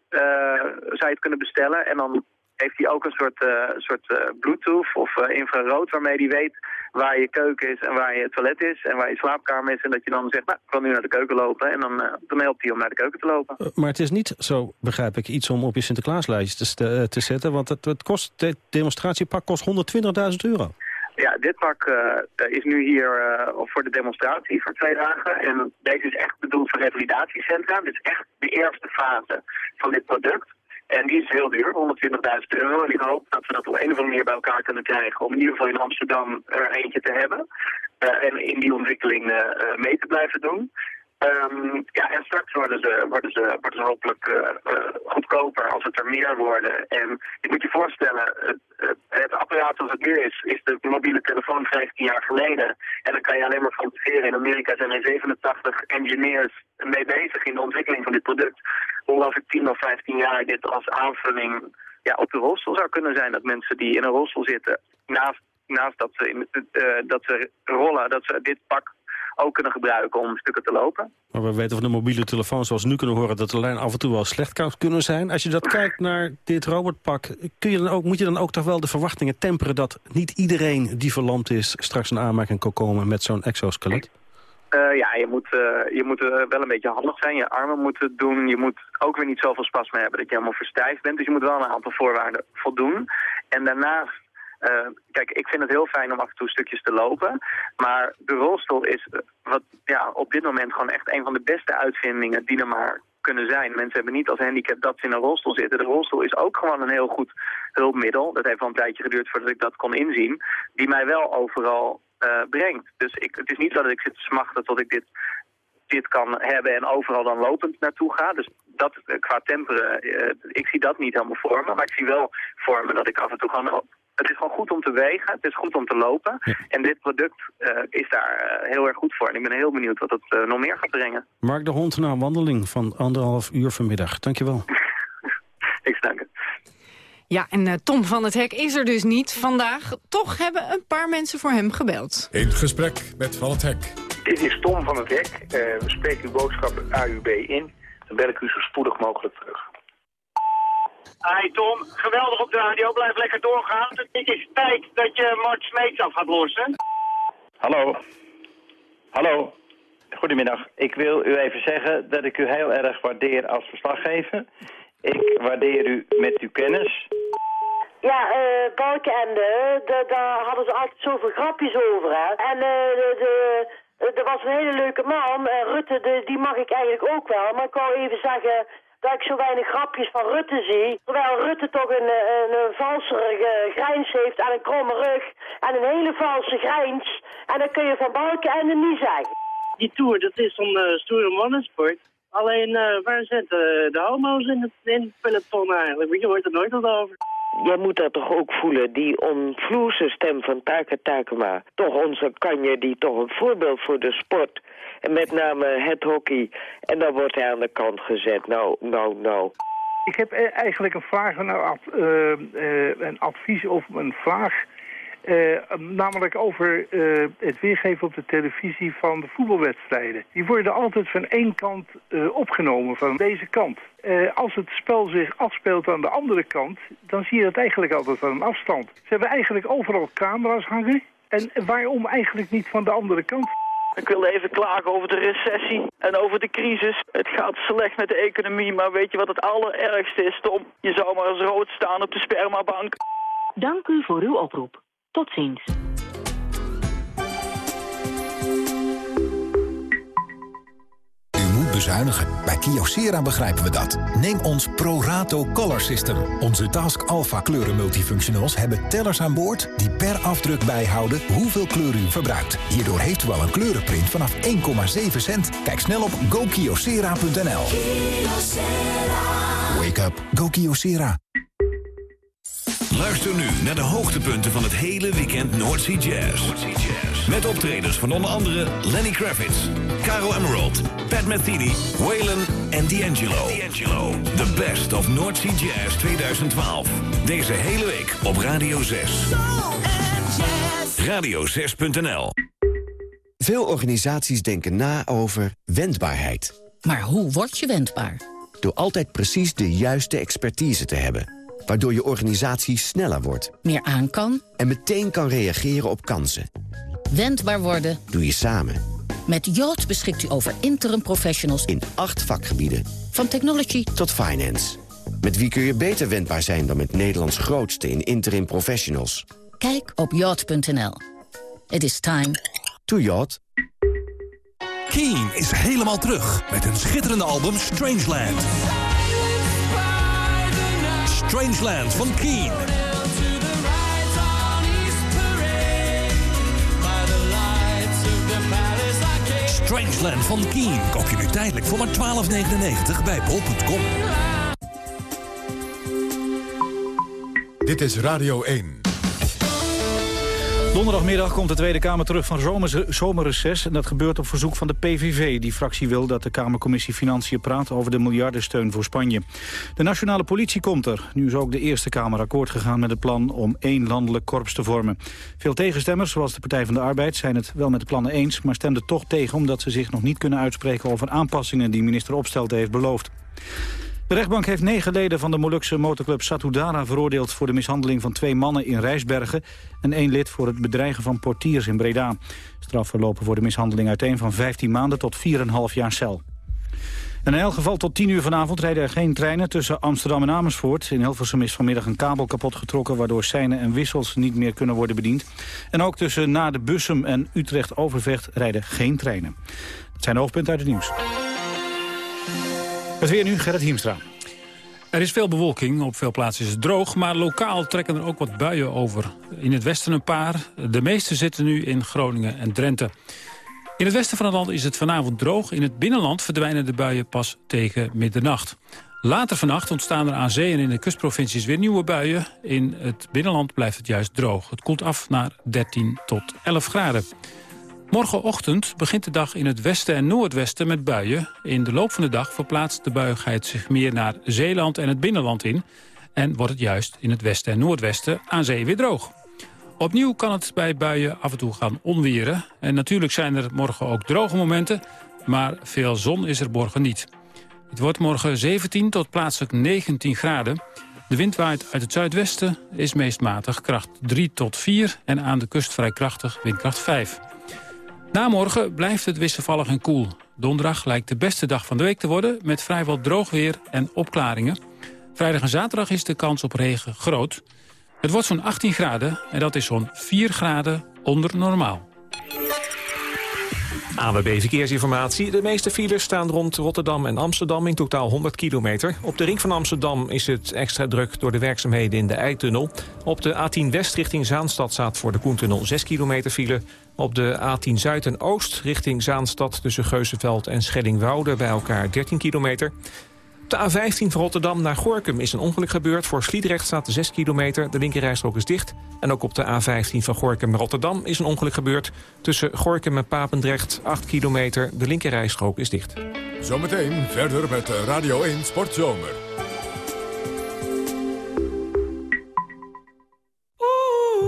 [SPEAKER 20] zou je het kunnen bestellen. En dan heeft hij ook een soort, uh, soort uh, bluetooth of uh, infrarood waarmee hij weet waar je keuken is en waar je toilet is en waar je slaapkamer is. En dat je dan zegt, nou, ik wil nu naar de keuken lopen. En dan, dan helpt hij om naar de keuken te lopen.
[SPEAKER 3] Maar het is niet, zo begrijp ik, iets om op je Sinterklaaslijstje te, te zetten. Want het, het kost, het demonstratiepak kost 120.000 euro.
[SPEAKER 20] Ja, dit pak uh, is nu hier uh, voor de demonstratie voor twee dagen. En deze is echt bedoeld voor revalidatiecentra. Dit is echt de eerste fase van dit product. En die is heel duur, 120.000 euro. En ik hoop dat we dat op een of andere manier bij elkaar kunnen krijgen. Om in ieder geval in Amsterdam er eentje te hebben. Uh, en in die ontwikkeling uh, mee te blijven doen. Um, ja, en straks worden ze, worden ze, worden ze hopelijk uh, uh, goedkoper als het er meer worden. En je moet je voorstellen, het, het apparaat zoals het nu is, is de mobiele telefoon 15 jaar geleden. En dan kan je alleen maar fantaseren. In Amerika zijn er 87 engineers mee bezig in de ontwikkeling van dit product. Hoe over 10 of 15 jaar dit als aanvulling ja, op de rolstoel zou kunnen zijn. Dat mensen die in een rolstoel zitten, naast, naast dat, ze uh, dat ze rollen, dat ze dit pak ook kunnen gebruiken om stukken te lopen.
[SPEAKER 3] Maar we weten van de mobiele telefoon, zoals we nu kunnen horen... dat de lijn af en toe wel slecht kan kunnen zijn. Als je dat kijkt naar dit robotpak... Kun je dan ook, moet je dan ook toch wel de verwachtingen temperen... dat niet iedereen die verlamd is straks een aanmerking kan komen met zo'n exoskelet?
[SPEAKER 20] Uh, ja, je moet, uh, je moet uh, wel een beetje handig zijn. Je armen moeten doen. Je moet ook weer niet zoveel spasme hebben dat je helemaal verstijfd bent. Dus je moet wel een aantal voorwaarden voldoen. En daarnaast uh, kijk, ik vind het heel fijn om af en toe stukjes te lopen. Maar de rolstoel is wat, ja, op dit moment gewoon echt een van de beste uitvindingen die er maar kunnen zijn. Mensen hebben niet als handicap dat ze in een rolstoel zitten. De rolstoel is ook gewoon een heel goed hulpmiddel. Dat heeft wel een tijdje geduurd voordat ik dat kon inzien. Die mij wel overal uh, brengt. Dus ik, het is niet dat ik zit te smachten tot ik dit, dit kan hebben en overal dan lopend naartoe ga. Dus dat qua temperen, ik zie dat niet helemaal voor me. Maar ik zie wel voor me dat ik af en toe gewoon het is gewoon goed om te wegen, het is goed om te lopen. Ja. En dit product uh, is daar uh, heel erg goed voor. En ik ben heel benieuwd wat het uh, nog meer gaat brengen.
[SPEAKER 3] Mark de Hond na een wandeling van anderhalf uur vanmiddag. Dankjewel.
[SPEAKER 20] ik dank het.
[SPEAKER 2] Ja, en Tom van het Hek is er dus niet vandaag. Toch hebben een paar mensen voor hem gebeld.
[SPEAKER 1] In gesprek met Van het Hek.
[SPEAKER 21] Dit is Tom van het Hek. we spreken uw boodschap AUB in. Dan bel ik u zo spoedig mogelijk terug.
[SPEAKER 22] Hi Tom, geweldig op de radio, blijf lekker doorgaan. Het is tijd dat je Mart Smeets af gaat lossen.
[SPEAKER 23] Hallo. Hallo. Goedemiddag. Ik wil u even zeggen dat ik u heel erg waardeer als verslaggever. Ik waardeer u met uw kennis.
[SPEAKER 24] Ja, uh, Balkenende, daar hadden ze altijd zoveel grapjes over, hè. En uh, de, de, er was een hele leuke man, uh, Rutte, de, die mag ik eigenlijk ook wel. Maar ik wou even zeggen dat ik zo weinig grapjes van Rutte zie. Terwijl Rutte toch een, een, een valse grijns heeft en een kromme rug en een hele valse grijns. En dat kun je van Balkenende niet zeggen.
[SPEAKER 25] Die Tour, dat is een uh, stoere mannensport. Alleen, uh, waar zitten de homo's in het, in het peloton eigenlijk? Je hoort er nooit wat over.
[SPEAKER 26] Jij moet dat toch ook voelen, die onvloerse stem van Taka Takema. Toch onze kanje, die toch een voorbeeld voor de sport. En met name het hockey. En dan wordt hij aan de kant gezet. Nou, nou, nou.
[SPEAKER 21] Ik heb eigenlijk een vraag, uh, uh, een advies of een vraag.
[SPEAKER 27] Uh, namelijk over het weergeven op de televisie van de voetbalwedstrijden. Die worden altijd van één kant opgenomen, van deze kant. als het spel zich afspeelt aan de andere kant, dan zie je dat eigenlijk altijd van een afstand. Ze hebben eigenlijk overal camera's hangen. En waarom eigenlijk niet van de andere kant?
[SPEAKER 28] Ik wil even klagen over de recessie en over de crisis. Het gaat slecht met de economie, maar weet je wat het allerergste is, Tom? Je zou maar eens rood staan op de spermabank.
[SPEAKER 29] Dank u voor uw oproep. Tot ziens.
[SPEAKER 30] Bezuinigen. Bij Kyocera begrijpen we dat. Neem ons ProRato Color System. Onze Task Alpha kleuren multifunctionals hebben tellers aan boord... die per afdruk bijhouden hoeveel kleur u verbruikt. Hierdoor heeft u al een kleurenprint vanaf 1,7 cent. Kijk snel op gokyocera.nl. Wake up. Go Kyocera.
[SPEAKER 31] Luister nu naar de hoogtepunten van het hele weekend Noordsea Jazz. Met optredens van onder andere Lenny Kravitz, Caro Emerald, Pat Metheny, Waylon en D'Angelo. The best of Noordsea Jazz 2012. Deze hele week op Radio 6. Radio6.nl
[SPEAKER 32] Veel organisaties denken na over wendbaarheid.
[SPEAKER 33] Maar hoe word je wendbaar?
[SPEAKER 32] Door altijd precies de juiste expertise te hebben waardoor je organisatie sneller wordt.
[SPEAKER 33] Meer aan kan.
[SPEAKER 32] En meteen kan reageren op kansen.
[SPEAKER 33] Wendbaar worden.
[SPEAKER 32] Doe je samen.
[SPEAKER 33] Met Yacht beschikt u over interim professionals.
[SPEAKER 32] In acht vakgebieden.
[SPEAKER 33] Van technology
[SPEAKER 32] tot finance. Met wie kun je beter wendbaar zijn dan met Nederlands grootste in interim professionals.
[SPEAKER 33] Kijk op yacht.nl. It is time
[SPEAKER 32] to yacht.
[SPEAKER 31] Keen is helemaal terug met een schitterende album Strangeland. Strangeland van Keen. Strangeland van Keen koop je nu tijdelijk voor maar 12,99 bij bol.com.
[SPEAKER 1] Dit is Radio 1.
[SPEAKER 4] Donderdagmiddag komt de Tweede Kamer terug van zomerreces. En dat gebeurt op verzoek van de PVV. Die fractie wil dat de Kamercommissie Financiën praat over de miljardensteun voor Spanje. De nationale politie komt er. Nu is ook de Eerste Kamer akkoord gegaan met het plan om één landelijk korps te vormen. Veel tegenstemmers, zoals de Partij van de Arbeid, zijn het wel met de plannen eens... maar stemden toch tegen omdat ze zich nog niet kunnen uitspreken over aanpassingen die minister Opstelten heeft beloofd. De rechtbank heeft negen leden van de Molukse motorclub Satudara veroordeeld voor de mishandeling van twee mannen in Rijsbergen en één lid voor het bedreigen van portiers in Breda. Straffen lopen voor de mishandeling uiteen van 15 maanden tot 4,5 jaar cel. in elk geval tot 10 uur vanavond rijden er geen treinen tussen Amsterdam en Amersfoort. In Hilversum is vanmiddag een kabel kapot getrokken... waardoor seinen en wissels niet meer kunnen worden bediend. En ook tussen Na de Bussum en Utrecht-Overvecht rijden geen treinen. Dat zijn de hoofdpunten uit het nieuws. Het weer nu, Gerrit Hiemstra.
[SPEAKER 34] Er is veel bewolking, op veel plaatsen is het droog... maar lokaal trekken er ook wat buien over. In het westen een paar, de meeste zitten nu in Groningen en Drenthe. In het westen van het land is het vanavond droog. In het binnenland verdwijnen de buien pas tegen middernacht. Later vannacht ontstaan er aan zee en in de kustprovincies weer nieuwe buien. In het binnenland blijft het juist droog. Het koelt af naar 13 tot 11 graden. Morgenochtend begint de dag in het westen en noordwesten met buien. In de loop van de dag verplaatst de buigheid zich meer naar Zeeland en het binnenland in. En wordt het juist in het westen en noordwesten aan zee weer droog. Opnieuw kan het bij buien af en toe gaan onweren. En natuurlijk zijn er morgen ook droge momenten, maar veel zon is er morgen niet. Het wordt morgen 17 tot plaatselijk 19 graden. De wind waait uit het zuidwesten, is meest matig, kracht 3 tot 4... en aan de kust vrij krachtig, windkracht 5. Na morgen blijft het wisselvallig en koel. Donderdag lijkt de beste dag van de week te worden... met vrijwel droog weer en opklaringen. Vrijdag en zaterdag is de kans op regen groot. Het wordt zo'n 18 graden en dat is zo'n 4 graden onder normaal.
[SPEAKER 7] AWB Verkeersinformatie. De meeste files staan rond Rotterdam en Amsterdam in totaal 100 kilometer. Op de ring van Amsterdam is het extra druk door de werkzaamheden in de Eitunnel. Op de A10 West richting Zaanstad staat voor de Koentunnel 6 kilometer file. Op de A10 Zuid en Oost richting Zaanstad tussen Geuzenveld en Schellingwoude bij elkaar 13 kilometer. Op de A15 van Rotterdam naar Gorkum is een ongeluk gebeurd. Voor Sliedrecht staat de 6 kilometer, de linkerrijstrook is dicht. En ook op de A15 van Gorkum naar Rotterdam is een ongeluk gebeurd. Tussen Gorkum en Papendrecht 8 kilometer, de linkerrijstrook is dicht.
[SPEAKER 1] Zometeen verder met Radio 1 Sportzomer.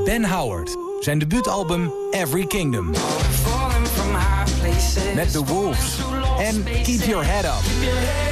[SPEAKER 35] Ben Howard. Zijn debuutalbum Every Kingdom. Met The Wolves. En Keep Your Head Up.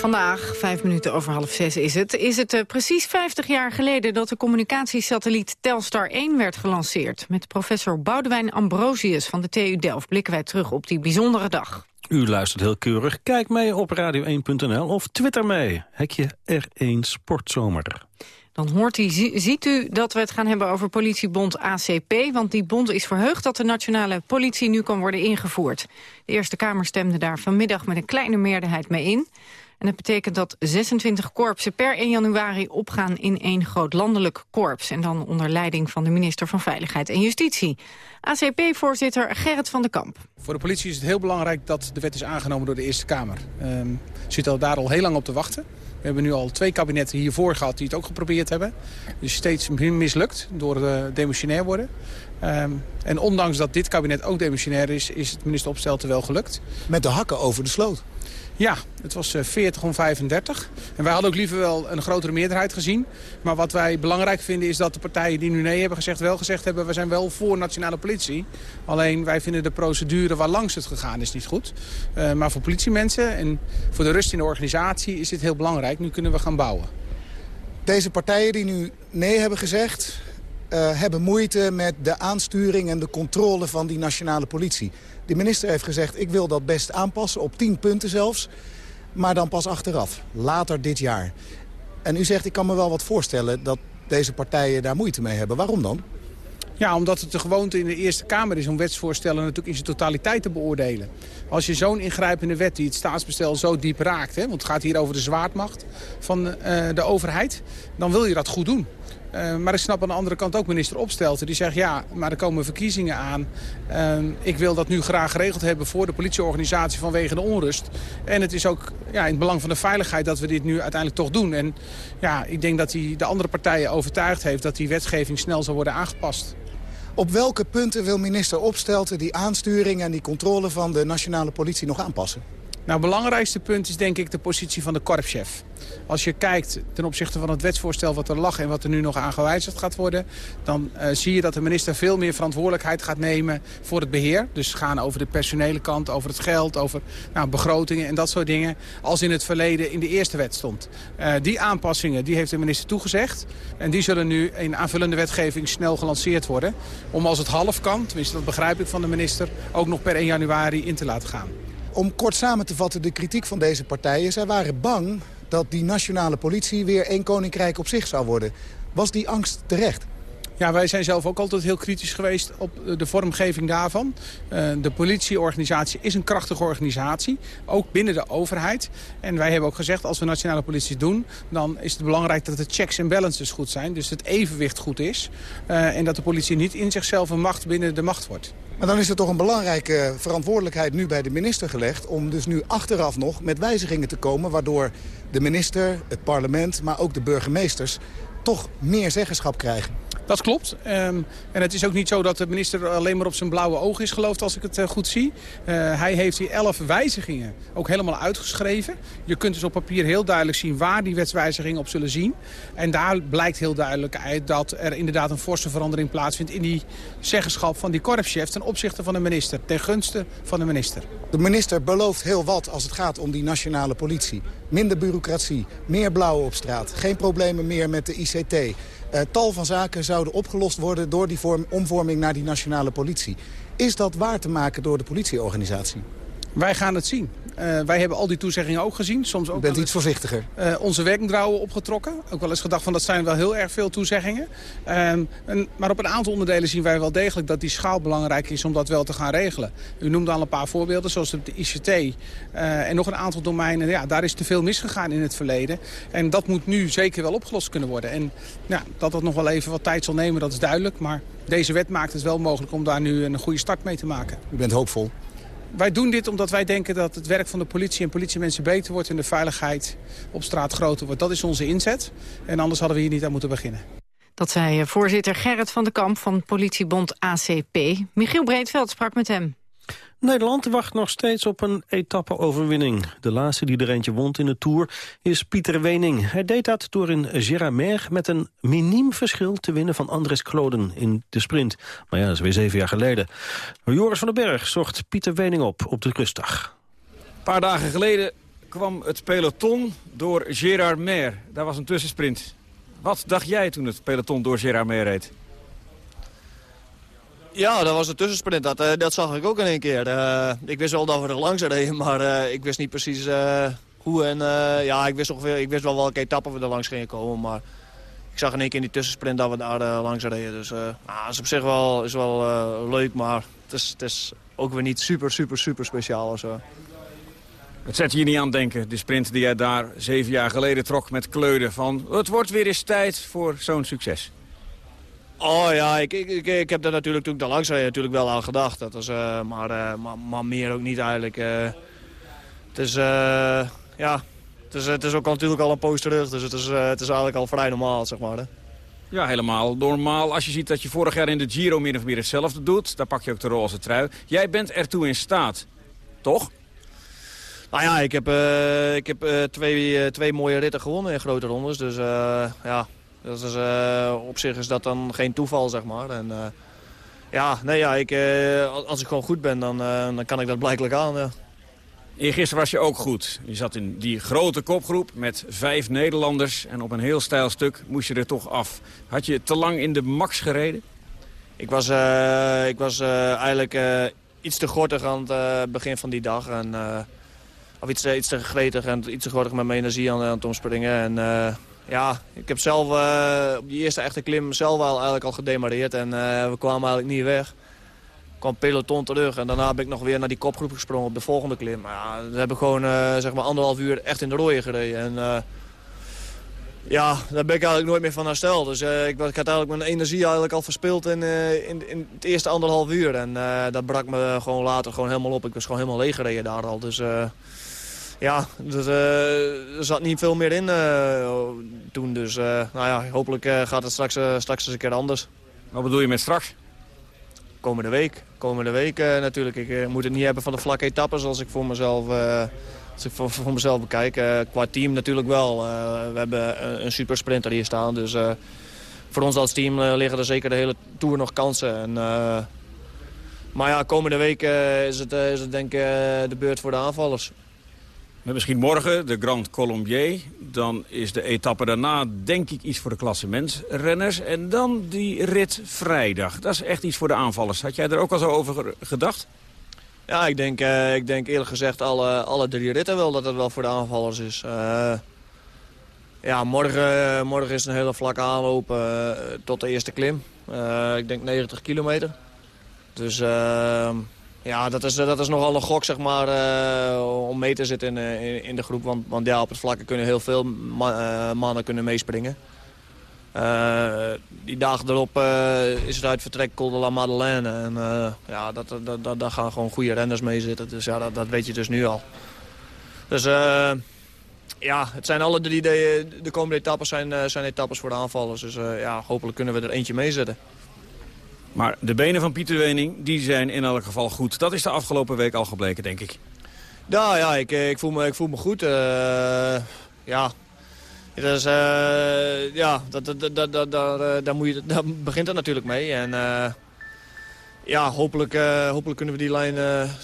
[SPEAKER 2] Vandaag, vijf minuten over half zes is het, is het uh, precies 50 jaar geleden dat de communicatiesatelliet Telstar 1 werd gelanceerd. Met professor Boudewijn Ambrosius van de TU Delft blikken wij terug op die bijzondere dag.
[SPEAKER 3] U luistert heel keurig. Kijk mee op radio1.nl of twitter mee. Hekje R1 Sportzomer.
[SPEAKER 2] Dan hoort u, ziet u dat we het gaan hebben over politiebond ACP... want die bond is verheugd dat de nationale politie nu kan worden ingevoerd. De Eerste Kamer stemde daar vanmiddag met een kleine meerderheid mee in. En dat betekent dat 26 korpsen per 1 januari opgaan in één groot landelijk korps. En dan onder leiding van de minister van Veiligheid en Justitie. ACP-voorzitter Gerrit van der Kamp.
[SPEAKER 36] Voor de politie is het heel belangrijk dat de wet is aangenomen door de Eerste Kamer. Um, zitten daar al heel lang op te wachten. We hebben nu al twee kabinetten hiervoor gehad die het ook geprobeerd hebben. Dus steeds mislukt door de demissionair worden. Um, en ondanks dat dit kabinet ook demissionair is, is het minister Opstelten wel gelukt.
[SPEAKER 37] Met de hakken over de sloot.
[SPEAKER 36] Ja, het was 40 om 35. En wij hadden ook liever wel een grotere meerderheid gezien. Maar wat wij belangrijk vinden is dat de partijen die nu nee hebben gezegd... wel gezegd hebben, we zijn wel voor nationale politie. Alleen wij vinden de procedure waar langs het gegaan is niet goed. Uh, maar voor politiemensen en voor de rust in de organisatie is dit heel belangrijk. Nu kunnen we gaan bouwen.
[SPEAKER 37] Deze partijen die nu nee hebben gezegd... Uh, hebben moeite met de aansturing en de controle van die nationale politie. De minister heeft gezegd, ik wil dat best aanpassen, op tien punten zelfs. Maar dan pas achteraf, later dit jaar. En u zegt, ik kan me wel wat voorstellen dat deze partijen daar moeite mee hebben. Waarom dan?
[SPEAKER 36] Ja, omdat het de gewoonte in de Eerste Kamer is om wetsvoorstellen natuurlijk in zijn totaliteit te beoordelen. Als je zo'n ingrijpende wet die het staatsbestel zo diep raakt, hè, want het gaat hier over de zwaardmacht van uh, de overheid, dan wil je dat goed doen. Uh, maar ik snap aan de andere kant ook minister Opstelten. Die zegt, ja, maar er komen verkiezingen aan. Uh, ik wil dat nu graag geregeld hebben voor de politieorganisatie vanwege de onrust. En het is ook ja, in het belang van de veiligheid dat we dit nu uiteindelijk toch doen. En ja, ik denk dat hij de andere partijen overtuigd heeft dat die wetgeving snel zal worden aangepast.
[SPEAKER 37] Op welke punten wil minister Opstelten die aansturing en die controle van de nationale politie nog aanpassen?
[SPEAKER 36] Nou, het belangrijkste punt is denk ik de positie van de korpschef. Als je kijkt ten opzichte van het wetsvoorstel wat er lag en wat er nu nog aan gewijzigd gaat worden... dan uh, zie je dat de minister veel meer verantwoordelijkheid gaat nemen voor het beheer. Dus gaan over de personele kant, over het geld, over nou, begrotingen en dat soort dingen. Als in het verleden in de eerste wet stond. Uh, die aanpassingen die heeft de minister toegezegd. En die zullen nu in aanvullende wetgeving snel gelanceerd worden. Om als het half kan, tenminste dat begrijp ik van de minister... ook nog per 1 januari in te laten gaan.
[SPEAKER 37] Om kort samen te vatten de kritiek van deze partijen. Zij waren bang dat die nationale politie weer één koninkrijk op zich zou worden. Was die angst terecht?
[SPEAKER 36] Ja, wij zijn zelf ook altijd heel kritisch geweest op de vormgeving daarvan. Uh, de politieorganisatie is een krachtige organisatie, ook binnen de overheid. En wij hebben ook gezegd, als we nationale politie doen... dan is het belangrijk dat de checks en balances goed zijn. Dus het evenwicht goed is. Uh, en dat de politie niet in zichzelf een macht binnen de macht wordt.
[SPEAKER 37] Maar dan is er toch een belangrijke verantwoordelijkheid nu bij de minister gelegd... om dus nu achteraf nog met wijzigingen te komen... waardoor de minister, het parlement, maar ook de burgemeesters... toch meer zeggenschap krijgen.
[SPEAKER 36] Dat klopt. Um, en het is ook niet zo dat de minister alleen maar op zijn blauwe oog is geloofd als ik het uh, goed zie. Uh, hij heeft die elf wijzigingen ook helemaal uitgeschreven. Je kunt dus op papier heel duidelijk zien waar die wetswijzigingen op zullen zien. En daar blijkt heel duidelijk uit dat er inderdaad een forse verandering plaatsvindt in die zeggenschap van die korpschef ten opzichte van de minister. Ten gunste van de minister.
[SPEAKER 37] De minister belooft heel wat als het gaat om die nationale politie. Minder bureaucratie, meer blauwe op straat, geen problemen meer met de ICT. Uh, tal van zaken zouden opgelost worden door die vorm, omvorming naar die nationale politie. Is dat waar te maken door de politieorganisatie?
[SPEAKER 36] Wij gaan het zien. Uh, wij hebben al die toezeggingen ook gezien. Soms ook
[SPEAKER 37] U bent iets voorzichtiger.
[SPEAKER 36] Uh, onze werkdrouwen opgetrokken. Ook wel eens gedacht van dat zijn wel heel erg veel toezeggingen. Uh, en, maar op een aantal onderdelen zien wij wel degelijk dat die schaal belangrijk is om dat wel te gaan regelen. U noemde al een paar voorbeelden zoals de ICT en nog een aantal domeinen. Ja, daar is te veel misgegaan in het verleden. En dat moet nu zeker wel opgelost kunnen worden. En ja, dat dat nog wel even wat tijd zal nemen, dat is duidelijk. Maar deze wet maakt het wel mogelijk om daar nu een goede start mee te maken.
[SPEAKER 37] U bent hoopvol.
[SPEAKER 36] Wij doen dit omdat wij denken dat het werk van de politie en politiemensen beter wordt... en de veiligheid op straat groter wordt. Dat is onze inzet. En anders hadden we hier niet aan moeten beginnen.
[SPEAKER 2] Dat zei voorzitter Gerrit van de Kamp van politiebond ACP. Michiel Breedveld sprak met hem.
[SPEAKER 3] Nederland wacht nog steeds op een etappe-overwinning. De laatste die er eentje wond in de Tour is Pieter Wening. Hij deed dat door in Geramer met een miniem verschil te winnen van Andres Kloden in de sprint. Maar ja, dat is weer zeven jaar geleden. Joris van den Berg zocht Pieter Wening op op de rustdag.
[SPEAKER 38] Een paar dagen geleden kwam het peloton door Gerard Mer. Daar was een tussensprint. Wat dacht jij toen het peloton door Gerard Mer reed?
[SPEAKER 39] Ja, dat was een tussensprint. Dat, uh, dat zag ik ook in één keer. Uh, ik wist wel dat we er langs reden, maar uh, ik wist niet precies hoe. En ja, ik wist, ongeveer, ik wist wel welke etappe we er langs gingen komen. Maar ik zag in één keer in die tussensprint dat we daar langs reden. Dus nou, dat is op zich wel, is wel leuk, maar het is, het is ook weer niet super, super, super speciaal. Zo.
[SPEAKER 38] Het zet je niet aan denken, de sprint die jij daar zeven jaar geleden trok met Kleuden. Van, het wordt weer eens tijd voor zo'n succes.
[SPEAKER 39] Oh ja, ik, ik, ik, heb daar natuurlijk toen ik daar langs reed natuurlijk wel aan gedacht. Dat was, uh, maar, uh, maar, maar, meer ook niet eigenlijk. Uh, het is, ja, het is, het is ook natuurlijk al een poos terug, dus het is, het is eigenlijk al vrij normaal, zeg maar. Hè.
[SPEAKER 38] Ja, helemaal normaal. Als je ziet dat je vorig jaar in de Giro min of meer hetzelfde doet, dan pak je ook de roze trui. Jij bent ertoe in staat, toch?
[SPEAKER 39] Nou ja, ik heb, ik heb twee, twee mooie ritten gewonnen in grote rondes, dus ja... Dus is, uh, op zich is dat dan geen toeval, zeg maar. En, uh, ja, nee, ja, ik, uh, als ik gewoon goed ben, dan, dan kan ik dat blijkbaar aan. Ja.
[SPEAKER 38] Gisteren was je ook goed. Je zat in die grote kopgroep met vijf Nederlanders. En op een heel stijl stuk moest je er toch af. Had je te lang in de max gereden?
[SPEAKER 39] Ik was, ik was eigenlijk iets te gortig aan het begin van die dag. En, of iets, iets te gretig en iets te gortig met mijn energie aan, aan het omspringen. En ja, ik heb zelf uh, op die eerste echte klim zelf wel eigenlijk al gedemareerd. En uh, we kwamen eigenlijk niet weg. Er kwam peloton terug en daarna ben ik nog weer naar die kopgroep gesprongen op de volgende klim. Maar ja, we hebben gewoon uh, zeg maar anderhalf uur echt in de rode gereden. En, ja, daar ben ik eigenlijk nooit meer van hersteld. Dus ik, ik, had eigenlijk mijn energie eigenlijk al verspild in, in, in het eerste anderhalf uur. En dat brak me gewoon later gewoon helemaal op. Ik was gewoon helemaal leeg gereden daar al. Dus ja, uh, er zat niet veel meer in uh, toen. Dus uh, nou ja, hopelijk gaat het straks, straks eens een keer anders.
[SPEAKER 38] Wat bedoel je met straks?
[SPEAKER 39] Komende week. Komende week natuurlijk. Ik moet het niet hebben van de vlakke etappes als ik voor mezelf, als ik voor, voor mezelf bekijk. qua team natuurlijk wel. we hebben een, een supersprinter hier staan. Dus voor ons als team liggen er zeker de hele Tour nog kansen. En, maar ja, komende week is, het, is het denk ik de beurt voor de aanvallers.
[SPEAKER 38] Misschien morgen de Grand Colombier. Dan is de etappe daarna denk ik iets voor de klassementsrenners. En dan die rit vrijdag. Dat is echt iets voor de aanvallers. Had jij er ook al zo over gedacht?
[SPEAKER 39] Ja, ik denk, uh, ik denk eerlijk gezegd alle, alle drie ritten wel dat het wel voor de aanvallers is. Uh, ja, morgen, morgen is een hele vlakke aanloop uh, tot de eerste klim. ik denk 90 kilometer. Dus ja, dat is, dat is nogal een gok zeg maar, uh, om mee te zitten in, in, in, de groep. Want, want ja, op het vlakke kunnen heel veel uh, mannen kunnen meespringen. Die dagen erop is het uit vertrek Col de la Madeleine. En ja, dat, dat, dat, daar gaan gewoon goede renners mee zitten. Dus ja, dat, dat weet je dus nu al. Dus ja, het zijn alle drie de, de komende etappes zijn, zijn etappes voor de aanvallers. Dus ja, hopelijk kunnen we er eentje mee zetten.
[SPEAKER 38] Maar de benen van Pieter Wening die zijn in elk geval goed. Dat is de afgelopen week al gebleken, denk ik.
[SPEAKER 39] Ja, ja ik, ik, voel, me, ik voel me goed. Uh, ja, dus, uh, ja dat, dat, dat, dat, daar, daar, moet je, daar begint het natuurlijk mee. En uh, ja, hopelijk, hopelijk kunnen we die lijn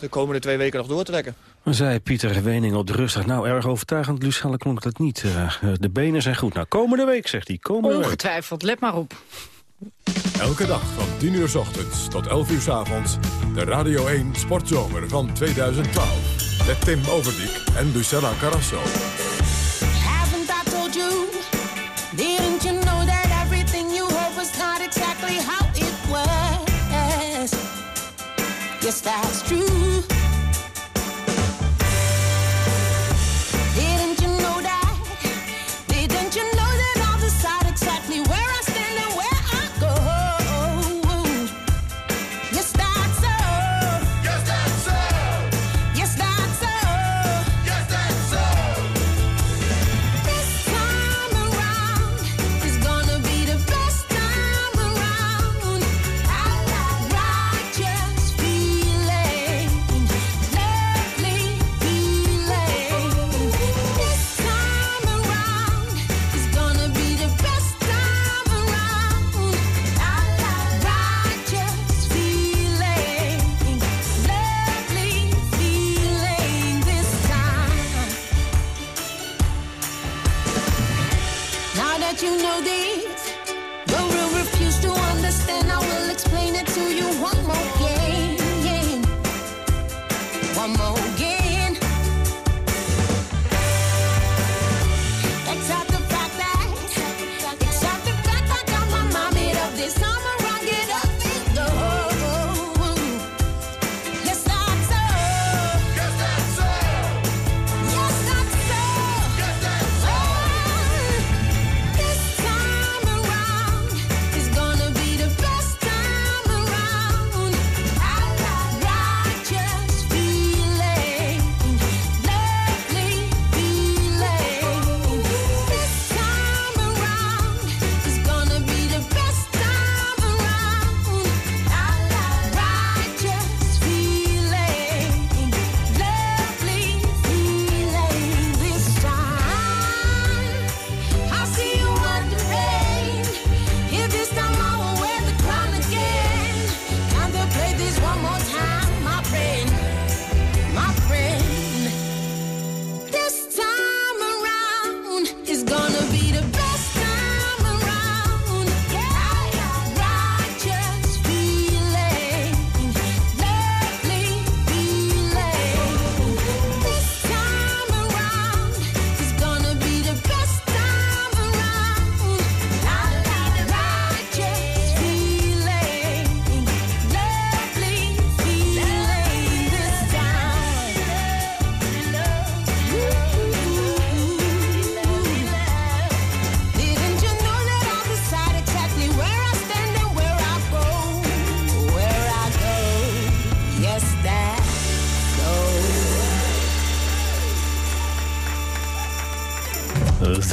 [SPEAKER 39] de komende twee weken nog doortrekken.
[SPEAKER 3] Zei Pieter Wening op de rustig. Nou, erg overtuigend, Lucelle klonk dat niet. de benen zijn goed. Nou, komende week, zegt hij. Komende
[SPEAKER 2] Ongetwijfeld, let maar op.
[SPEAKER 1] Elke dag van 10 uur s ochtends tot 11 uur s avonds. De Radio 1 Sportzomer van 2012. Met Tim Overdijk en Lucella Carrasso.
[SPEAKER 40] That's true.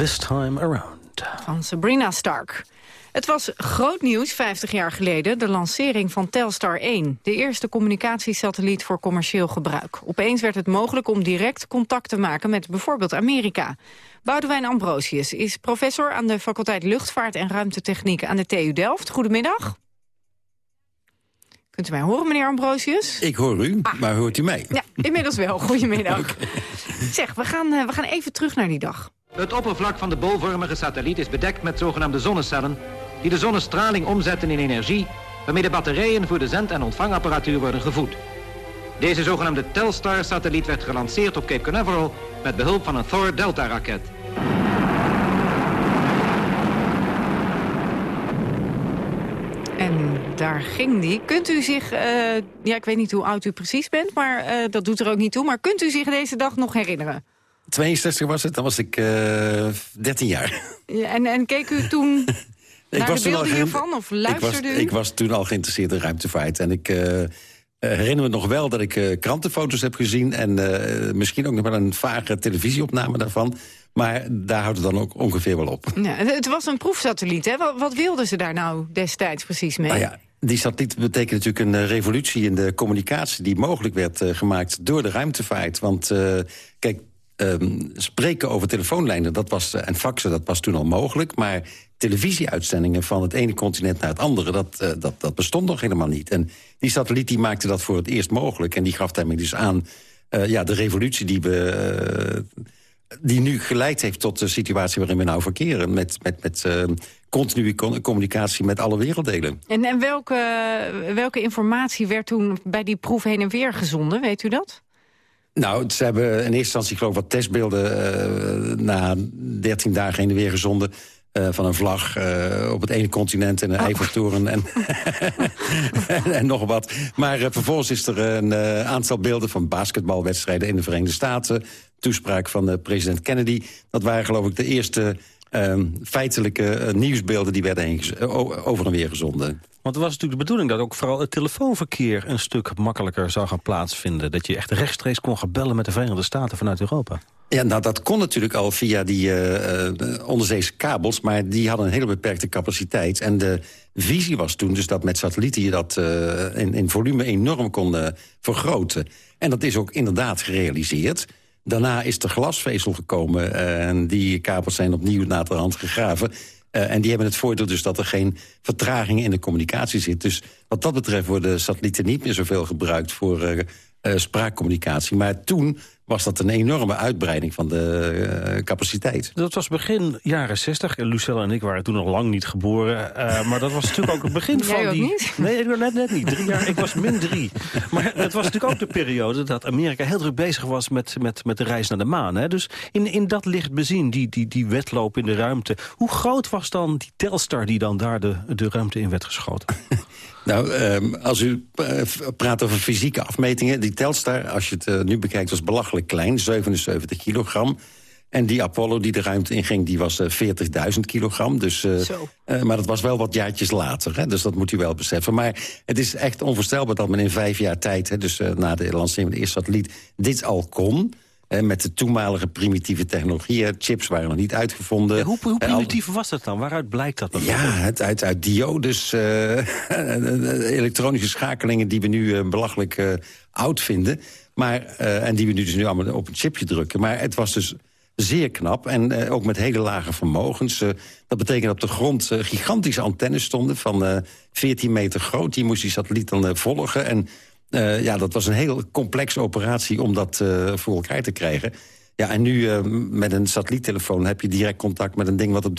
[SPEAKER 40] This time around.
[SPEAKER 2] Van Sabrina Stark. Het was groot nieuws 50 jaar geleden, de lancering van Telstar 1. De eerste communicatiesatelliet voor commercieel gebruik. Opeens werd het mogelijk om direct contact te maken met bijvoorbeeld Amerika. Boudewijn Ambrosius is professor aan de faculteit Luchtvaart en Ruimtetechniek aan de TU Delft. Goedemiddag. Kunt u mij horen, meneer Ambrosius?
[SPEAKER 41] Ik hoor u, maar hoort u mij?
[SPEAKER 2] Ja, inmiddels wel. Goedemiddag. Zeg, we gaan, eh, we gaan even terug naar die dag.
[SPEAKER 42] Het oppervlak van de bolvormige satelliet is bedekt met zogenaamde zonnecellen... die de zonnestraling omzetten in energie... waarmee de batterijen voor de zend- en ontvangapparatuur worden gevoed. Deze zogenaamde Telstar-satelliet werd gelanceerd op Cape Canaveral... met behulp van een Thor Delta-raket.
[SPEAKER 2] En daar ging die. Kunt u zich, eh, ja, ik weet niet hoe oud u precies bent, maar eh, dat doet er ook niet toe. Maar kunt u zich deze dag nog herinneren?
[SPEAKER 41] 62 was het, dan was ik eh 13 jaar.
[SPEAKER 2] Ja, en, en keek u toen naar de
[SPEAKER 41] toen al
[SPEAKER 2] beelden hiervan of
[SPEAKER 41] ik was,
[SPEAKER 2] luisterde u?
[SPEAKER 41] ik was toen al geïnteresseerd in ruimtevaart. En ik eh, eh, herinner me nog wel dat ik eh, krantenfoto's heb gezien... en eh, misschien ook nog wel een vage televisieopname daarvan. Maar daar houdt het dan ook ongeveer wel op.
[SPEAKER 2] Ja, het was een proefsatelliet, hè? Wat, wat wilden ze daar nou destijds precies mee?
[SPEAKER 41] Nou ja, die satelliet betekent natuurlijk een eh, revolutie in de communicatie... die mogelijk werd eh, gemaakt door de ruimtevaart. Want eh, kijk, ehm, spreken over telefoonlijnen dat was, eh, en faxen, dat was toen al mogelijk. Maar televisieuitzendingen van het ene continent naar het andere... dat, eh, dat, dat bestond nog helemaal niet. En die satelliet die maakte dat voor het eerst mogelijk. En die gaf daarmee dus aan eh, ja, de revolutie die we... die nu geleid heeft tot de situatie waarin we nou verkeren... met, met, met continue con- communicatie met alle werelddelen.
[SPEAKER 2] En, en welke, welke informatie werd toen bij die proef heen en weer gezonden? Weet u dat?
[SPEAKER 41] Nou, ze hebben in eerste instantie geloof ik wat testbeelden... eh, na 13 dagen heen en weer gezonden... eh, van een vlag eh, op het ene continent en een Eiffeltoren en, en, en nog wat. Maar vervolgens is er een aantal beelden van basketbalwedstrijden in de Verenigde Staten. Toespraak van president Kennedy. Dat waren geloof ik de eerste ehm, feitelijke eh, nieuwsbeelden... die werden over en weer gezonden.
[SPEAKER 3] Want het was natuurlijk de bedoeling dat ook vooral het telefoonverkeer... een stuk makkelijker zou gaan plaatsvinden. Dat je echt rechtstreeks kon gaan bellen met de Verenigde Staten vanuit Europa.
[SPEAKER 41] Ja, nou, dat kon natuurlijk al via die eh, onderzeese kabels... maar die hadden een hele beperkte capaciteit. En de visie was toen dus dat met satellieten... je dat in, in volume enorm kon vergroten. En dat is ook inderdaad gerealiseerd. Daarna is er glasvezel gekomen eh, en die kabels zijn opnieuw naderhand gegraven... Eh, en die hebben het voordeel dus dat er geen vertraging in de communicatie zit. Dus wat dat betreft worden satellieten niet meer zoveel gebruikt voor eh, spraakcommunicatie. Maar toen was dat een enorme uitbreiding van de eh, capaciteit.
[SPEAKER 3] Dat was begin jaren 60. Lucella en ik waren toen al lang niet geboren. eh, maar dat was natuurlijk ook het begin
[SPEAKER 2] Jij
[SPEAKER 3] van
[SPEAKER 2] ook
[SPEAKER 3] die...
[SPEAKER 2] niet?
[SPEAKER 3] Nee, ik- net, net niet. Drie jaar, ik was min drie. Maar het was natuurlijk ook de periode dat Amerika heel druk bezig was... met, met, met de reis naar de maan. Hè? Dus in, in dat licht bezien, die, die, die wedloop in de ruimte... hoe groot was dan die Telstar die dan daar de, de ruimte in werd geschoten?
[SPEAKER 41] Nou, ehm, als u eh, praat over fysieke afmetingen... die Telstar, als je het eh, nu bekijkt, was belachelijk klein. 77 kilogram. En die Apollo die de ruimte inging, die was eh, 40.000 kilogram. Dus, eh, eh, maar dat was wel wat jaartjes later. Hè, dus dat moet u wel beseffen. Maar het is echt onvoorstelbaar dat men in vijf jaar tijd... Hè, dus eh, na de lancering van de eerste satelliet, dit al kon... hè, met de toenmalige primitieve technologieën. Chips waren nog niet uitgevonden.
[SPEAKER 3] hoe hoe
[SPEAKER 41] Eh,
[SPEAKER 3] primitief was dat dan? Waaruit blijkt dat?
[SPEAKER 41] ja, het, uit, uit diodes, eh, elektronische schakelingen die we nu eh, belachelijk eh, oud vinden. Maar, eh, en die we nu dus nu allemaal op een chipje drukken. Maar het was dus zeer knap en eh, ook met hele lage vermogens. Eh, dat betekent dat op de grond eh, gigantische antennes stonden van eh 14 meter groot. Die moest die satelliet dan eh, volgen. En eh, ja, dat was een heel complexe operatie om dat eh, voor elkaar te krijgen. Ja, en nu eh, met een satelliettelefoon heb je direct contact met een ding... wat op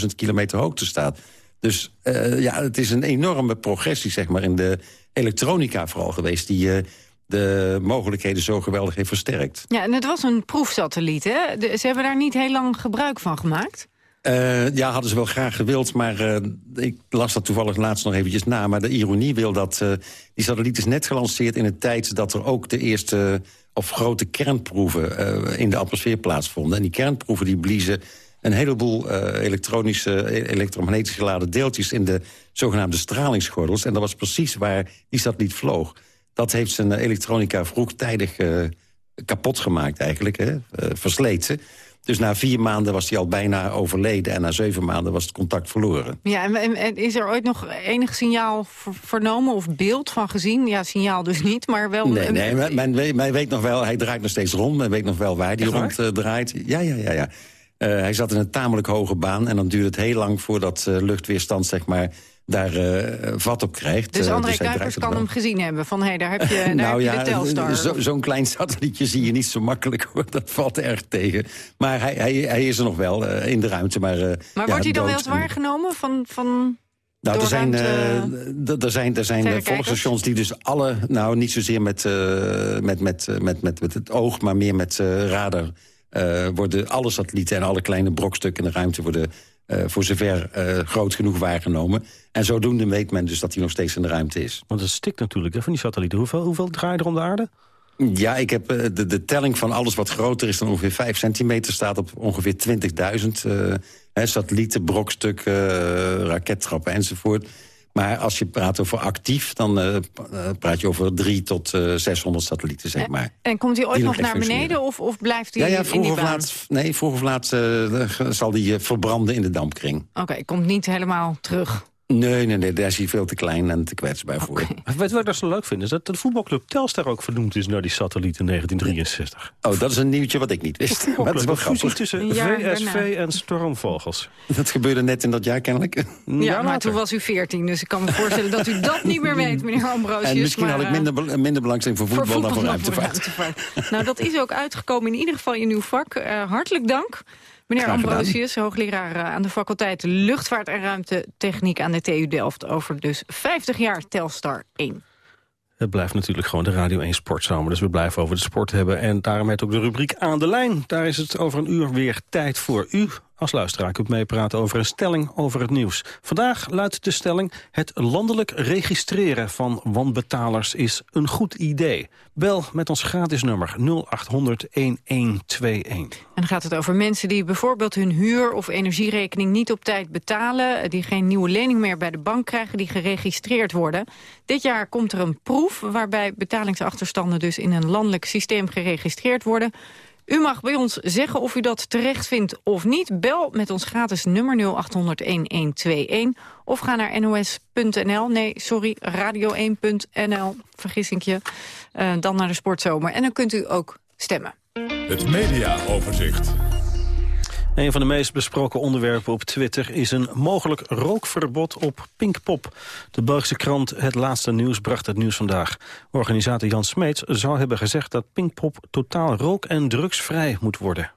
[SPEAKER 41] 36.000 kilometer hoogte staat. Dus ja, het is een enorme progressie zeg maar, in de elektronica vooral geweest... die de mogelijkheden zo geweldig heeft versterkt.
[SPEAKER 2] Ja, en het was een proefsatelliet, hè? Ze hebben daar niet heel lang gebruik van gemaakt.
[SPEAKER 41] Eh, ja, hadden ze wel graag gewild, maar eh, ik las dat toevallig laatst nog eventjes na. Maar de ironie wil dat eh, die satelliet is net gelanceerd in een tijd... dat er ook de eerste of grote kernproeven in de atmosfeer plaatsvonden. En die kernproeven die bliezen een heleboel elektronische, eh, elektromagnetisch geladen deeltjes... in de zogenaamde stralingsgordels. En dat was precies waar die satelliet vloog. Dat heeft zijn elektronica vroegtijdig kapot gemaakt eigenlijk, hè? versleten. Dus na vier maanden was hij al bijna overleden... en na zeven maanden was het contact verloren.
[SPEAKER 2] Ja, en, en- is er ooit nog enig signaal ver- vernomen of beeld van gezien? Ja, signaal dus niet, maar wel...
[SPEAKER 41] Nee, nee, men, men weet, men weet nog wel, hij draait nog steeds rond. Men weet nog wel waar hij rond eh, draait. Ja, ja, ja, ja. Eh, hij zat in een tamelijk hoge baan... en dan duurt het heel lang voordat eh, luchtweerstand zeg maar, daar eh, vat op krijgt.
[SPEAKER 2] Dus
[SPEAKER 41] Eh,
[SPEAKER 2] André
[SPEAKER 41] hij draait
[SPEAKER 2] Kuipers kan
[SPEAKER 41] wel.
[SPEAKER 2] hem gezien hebben. Van, hé, daar heb je, daar
[SPEAKER 41] nou
[SPEAKER 2] heb
[SPEAKER 41] ja,
[SPEAKER 2] je de Telstar.
[SPEAKER 41] zo- zo'n klein satellietje zie je niet zo makkelijk hoor. Dat valt erg tegen. Maar hij, hij, hij is er nog wel eh, in de ruimte. Maar,
[SPEAKER 2] maar
[SPEAKER 41] ja,
[SPEAKER 2] wordt hij dan wel eens waargenomen van... van
[SPEAKER 41] Nou, er zijn, d- er zijn, er zijn volgstations die dus alle... nou, niet zozeer met, met, met, met, met, met het oog, maar meer met radar... worden alle satellieten en alle kleine brokstukken in de ruimte... worden eh, voor zover eh, groot genoeg waargenomen. En zodoende weet men dus dat hij nog steeds in de ruimte is.
[SPEAKER 3] Want het stikt natuurlijk hè, van die satellieten. Hoeveel, hoeveel draaien er om de aarde?
[SPEAKER 41] Ja, ik heb eh, de, de telling van alles wat groter is dan ongeveer 5 centimeter... staat op ongeveer 20.000 eh, hè, satellieten, brokstukken, rakettrappen enzovoort. Maar als je praat over actief, dan eh, eh, praat je over 3 tot eh 600 satellieten, zeg maar.
[SPEAKER 2] En komt hij ooit
[SPEAKER 41] Die
[SPEAKER 2] nog naar beneden of, of blijft hij
[SPEAKER 41] Ja, ja,
[SPEAKER 2] in die
[SPEAKER 41] of
[SPEAKER 2] baan?
[SPEAKER 41] laat, nee, vroeg of laat eh, zal die eh, verbranden in de dampkring.
[SPEAKER 2] Oké, komt niet helemaal terug.
[SPEAKER 41] Nee, nee, nee, daar is hij veel te klein en te kwetsbaar voor.
[SPEAKER 3] Wat ik dat zo leuk vind? Is dat de voetbalclub Telstar ook vernoemd is naar die satelliet in 1963.
[SPEAKER 41] Oh, dat is een nieuwtje wat ik niet wist. Maar dat is wel
[SPEAKER 3] Een fusie
[SPEAKER 41] grappig.
[SPEAKER 3] tussen VSV en Stormvogels.
[SPEAKER 41] Dat gebeurde net in dat jaar kennelijk.
[SPEAKER 2] Ja, maar toen was u 14, dus ik kan me voorstellen dat u dat niet meer weet, meneer Ambrosius.
[SPEAKER 41] En misschien
[SPEAKER 2] maar,
[SPEAKER 41] had ik
[SPEAKER 2] eh,
[SPEAKER 41] minder, bel- minder belangstelling voor voetbal, dan voor ruimtevaart.
[SPEAKER 2] nou, dat is ook uitgekomen in ieder geval in uw vak. Eh, hartelijk dank Meneer. Ambrosius, hoogleraar eh, aan de faculteit Luchtvaart en Ruimtetechniek aan de TU Delft... over dus 50 jaar Telstar 1.
[SPEAKER 3] Het blijft natuurlijk gewoon de Radio 1 Sportzomer. Dus we blijven over de sport hebben. En daarom heet ook de rubriek Aan de Lijn. Daar is het over een uur weer tijd voor u. Als luisteraar kunt meepraten over een stelling over het nieuws. Vandaag luidt de stelling... het landelijk registreren van wanbetalers is een goed idee. Bel met ons gratis nummer 0800-1121.
[SPEAKER 2] En dan gaat het over mensen die bijvoorbeeld hun huur- of energierekening niet op tijd betalen, die geen nieuwe lening meer bij de bank krijgen, die geregistreerd worden. Dit jaar komt er een proef waarbij betalingsachterstanden dus in een landelijk systeem geregistreerd worden. U mag bij ons zeggen of u dat terecht vindt of niet. Bel met ons gratis nummer 0800-1121 of ga naar nos.nl. Nee, sorry, radio1.nl, vergissingje. Uh, dan naar de sportzomer. En dan kunt u ook stemmen.
[SPEAKER 1] Het mediaoverzicht.
[SPEAKER 3] Een van de meest besproken onderwerpen op Twitter is een mogelijk rookverbod op Pinkpop. De Belgische krant Het Laatste Nieuws bracht het nieuws vandaag. Organisator Jan Smeets zou hebben gezegd dat Pinkpop totaal rook- en drugsvrij moet worden.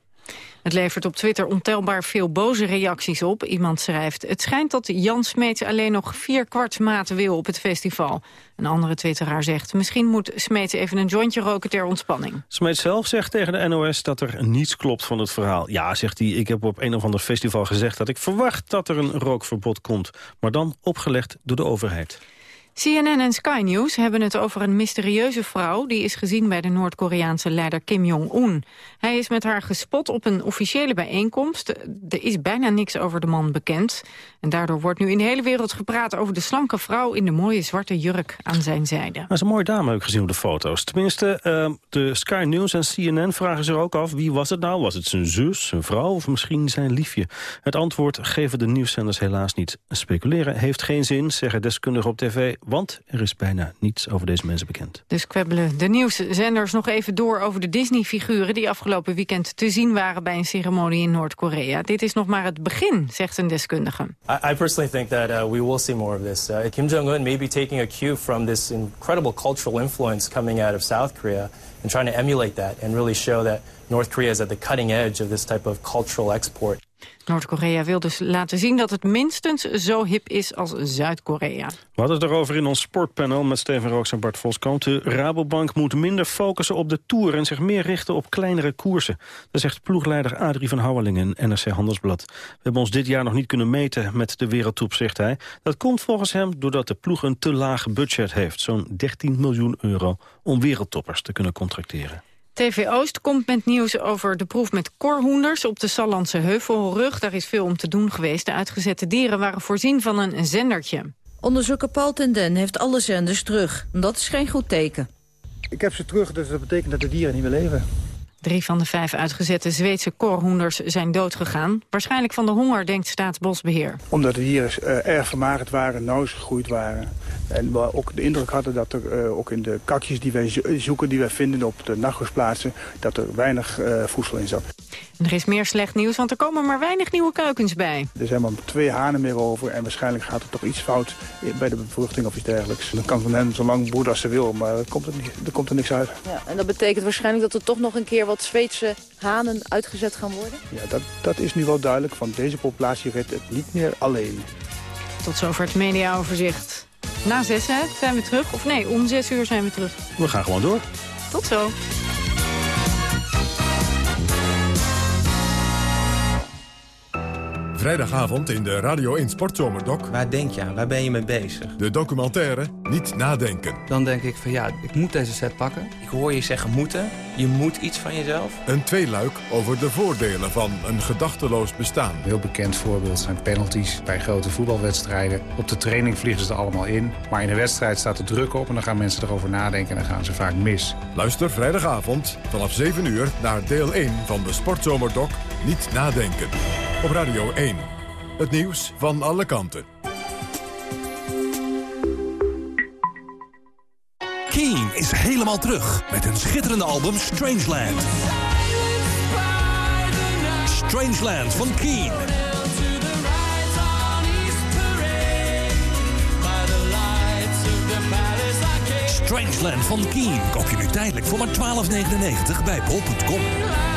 [SPEAKER 2] Het levert op Twitter ontelbaar veel boze reacties op. Iemand schrijft, het schijnt dat Jan Smeets alleen nog vier kwartsmaten wil op het festival. Een andere twitteraar zegt, misschien moet Smeets even een jointje roken ter ontspanning.
[SPEAKER 3] Smeets zelf zegt tegen de NOS dat er niets klopt van het verhaal. Ja, zegt hij, ik heb op een of ander festival gezegd dat ik verwacht dat er een rookverbod komt. Maar dan opgelegd door de overheid.
[SPEAKER 2] CNN en Sky News hebben het over een mysterieuze vrouw... die is gezien bij de Noord-Koreaanse leider Kim Jong-un. Hij is met haar gespot op een officiële bijeenkomst. Er is bijna niks over de man bekend. En daardoor wordt nu in de hele wereld gepraat over de slanke vrouw... in de mooie zwarte jurk aan zijn zijde.
[SPEAKER 3] Dat is een mooie dame, ik gezien op de foto's. Tenminste, uh, de Sky News en CNN vragen zich ook af... wie was het nou? Was het zijn zus, zijn vrouw of misschien zijn liefje? Het antwoord geven de nieuwszenders helaas niet. Speculeren heeft geen zin, zeggen deskundigen op tv... want er is bijna niets over deze mensen bekend.
[SPEAKER 2] Dus kwebbelen de nieuwszenders nog even door over de Disney-figuren... die afgelopen weekend te zien waren bij een ceremonie in Noord-Korea. Dit is nog maar het begin, zegt een deskundige.
[SPEAKER 43] I, I personally think that uh, we will see more of this. Uh, Kim Jong-un may be taking a cue from this incredible cultural influence coming out of South Korea... and trying to emulate that and really show that North Korea is at the cutting edge of this type of cultural export.
[SPEAKER 2] Noord-Korea wil dus laten zien dat het minstens zo hip is als Zuid-Korea.
[SPEAKER 3] We hadden het erover in ons sportpanel met Steven Rooks en Bart Voskamp. De Rabobank moet minder focussen op de Tour en zich meer richten op kleinere koersen. Dat zegt ploegleider Adrie van Houwelingen in NRC Handelsblad. We hebben ons dit jaar nog niet kunnen meten met de wereldtoep, zegt hij. Dat komt volgens hem doordat de ploeg een te laag budget heeft. Zo'n 13 miljoen euro om wereldtoppers te kunnen contracteren.
[SPEAKER 2] TV Oost komt met nieuws over de proef met korhoenders op de Sallandse Heuvelrug. Daar is veel om te doen geweest. De uitgezette dieren waren voorzien van een zendertje.
[SPEAKER 44] Onderzoeker Paul ten Den heeft alle zenders terug. Dat is geen goed teken.
[SPEAKER 27] Ik heb ze terug, dus dat betekent dat de dieren niet meer leven.
[SPEAKER 2] Drie van de vijf uitgezette Zweedse korhoenders zijn doodgegaan. Waarschijnlijk van de honger, denkt Staatsbosbeheer.
[SPEAKER 27] Omdat de dieren uh, erg vermagerd waren, nauwelijks gegroeid waren. En we ook de indruk hadden dat er uh, ook in de kakjes die wij zoeken, die wij vinden op de nachtrustplaatsen, dat er weinig uh, voedsel in zat.
[SPEAKER 2] En er is meer slecht nieuws, want er komen maar weinig nieuwe kuikens bij.
[SPEAKER 27] Er zijn maar twee hanen meer over en waarschijnlijk gaat er toch iets fout bij de bevruchting of iets dergelijks. Dan kan van hen zo lang broeden als ze wil, maar er komt er, niet, er komt er niks uit.
[SPEAKER 44] Ja, en dat betekent waarschijnlijk dat er toch nog een keer wat Zweedse hanen uitgezet gaan worden?
[SPEAKER 27] Ja, dat, dat is nu wel duidelijk, want deze populatie redt het niet meer alleen.
[SPEAKER 2] Tot zover het mediaoverzicht. Na zes hè, zijn we terug. Of nee, om zes uur zijn we terug.
[SPEAKER 3] We gaan gewoon door.
[SPEAKER 2] Tot zo.
[SPEAKER 1] Vrijdagavond in de Radio 1 Sportzomerdok.
[SPEAKER 45] Waar denk je aan? Waar ben je mee bezig?
[SPEAKER 1] De documentaire Niet Nadenken.
[SPEAKER 45] Dan denk ik van ja, ik moet deze set pakken. Ik hoor je zeggen moeten. Je moet iets van jezelf.
[SPEAKER 1] Een tweeluik over de voordelen van een gedachteloos bestaan.
[SPEAKER 46] Een heel bekend voorbeeld zijn penalties bij grote voetbalwedstrijden. Op de training vliegen ze er allemaal in. Maar in de wedstrijd staat er druk op en dan gaan mensen erover nadenken en dan gaan ze vaak mis.
[SPEAKER 1] Luister vrijdagavond vanaf 7 uur naar deel 1 van de Sportzomerdok Niet Nadenken. Op Radio 1. Het nieuws van alle kanten.
[SPEAKER 31] Keen is helemaal terug met een schitterende album Strangeland. Strangeland van Keen. Strangeland van Keen koop je nu tijdelijk voor maar 12,99 bij bol.com.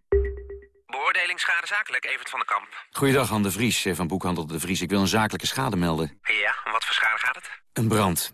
[SPEAKER 47] Schade zakelijk, Evert van den Kamp.
[SPEAKER 48] Goeiedag, Anne de Vries eh, van Boekhandel de Vries. Ik wil een zakelijke schade melden.
[SPEAKER 47] Ja, om wat voor schade gaat het?
[SPEAKER 48] Een brand.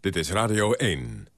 [SPEAKER 1] Dit is Radio 1.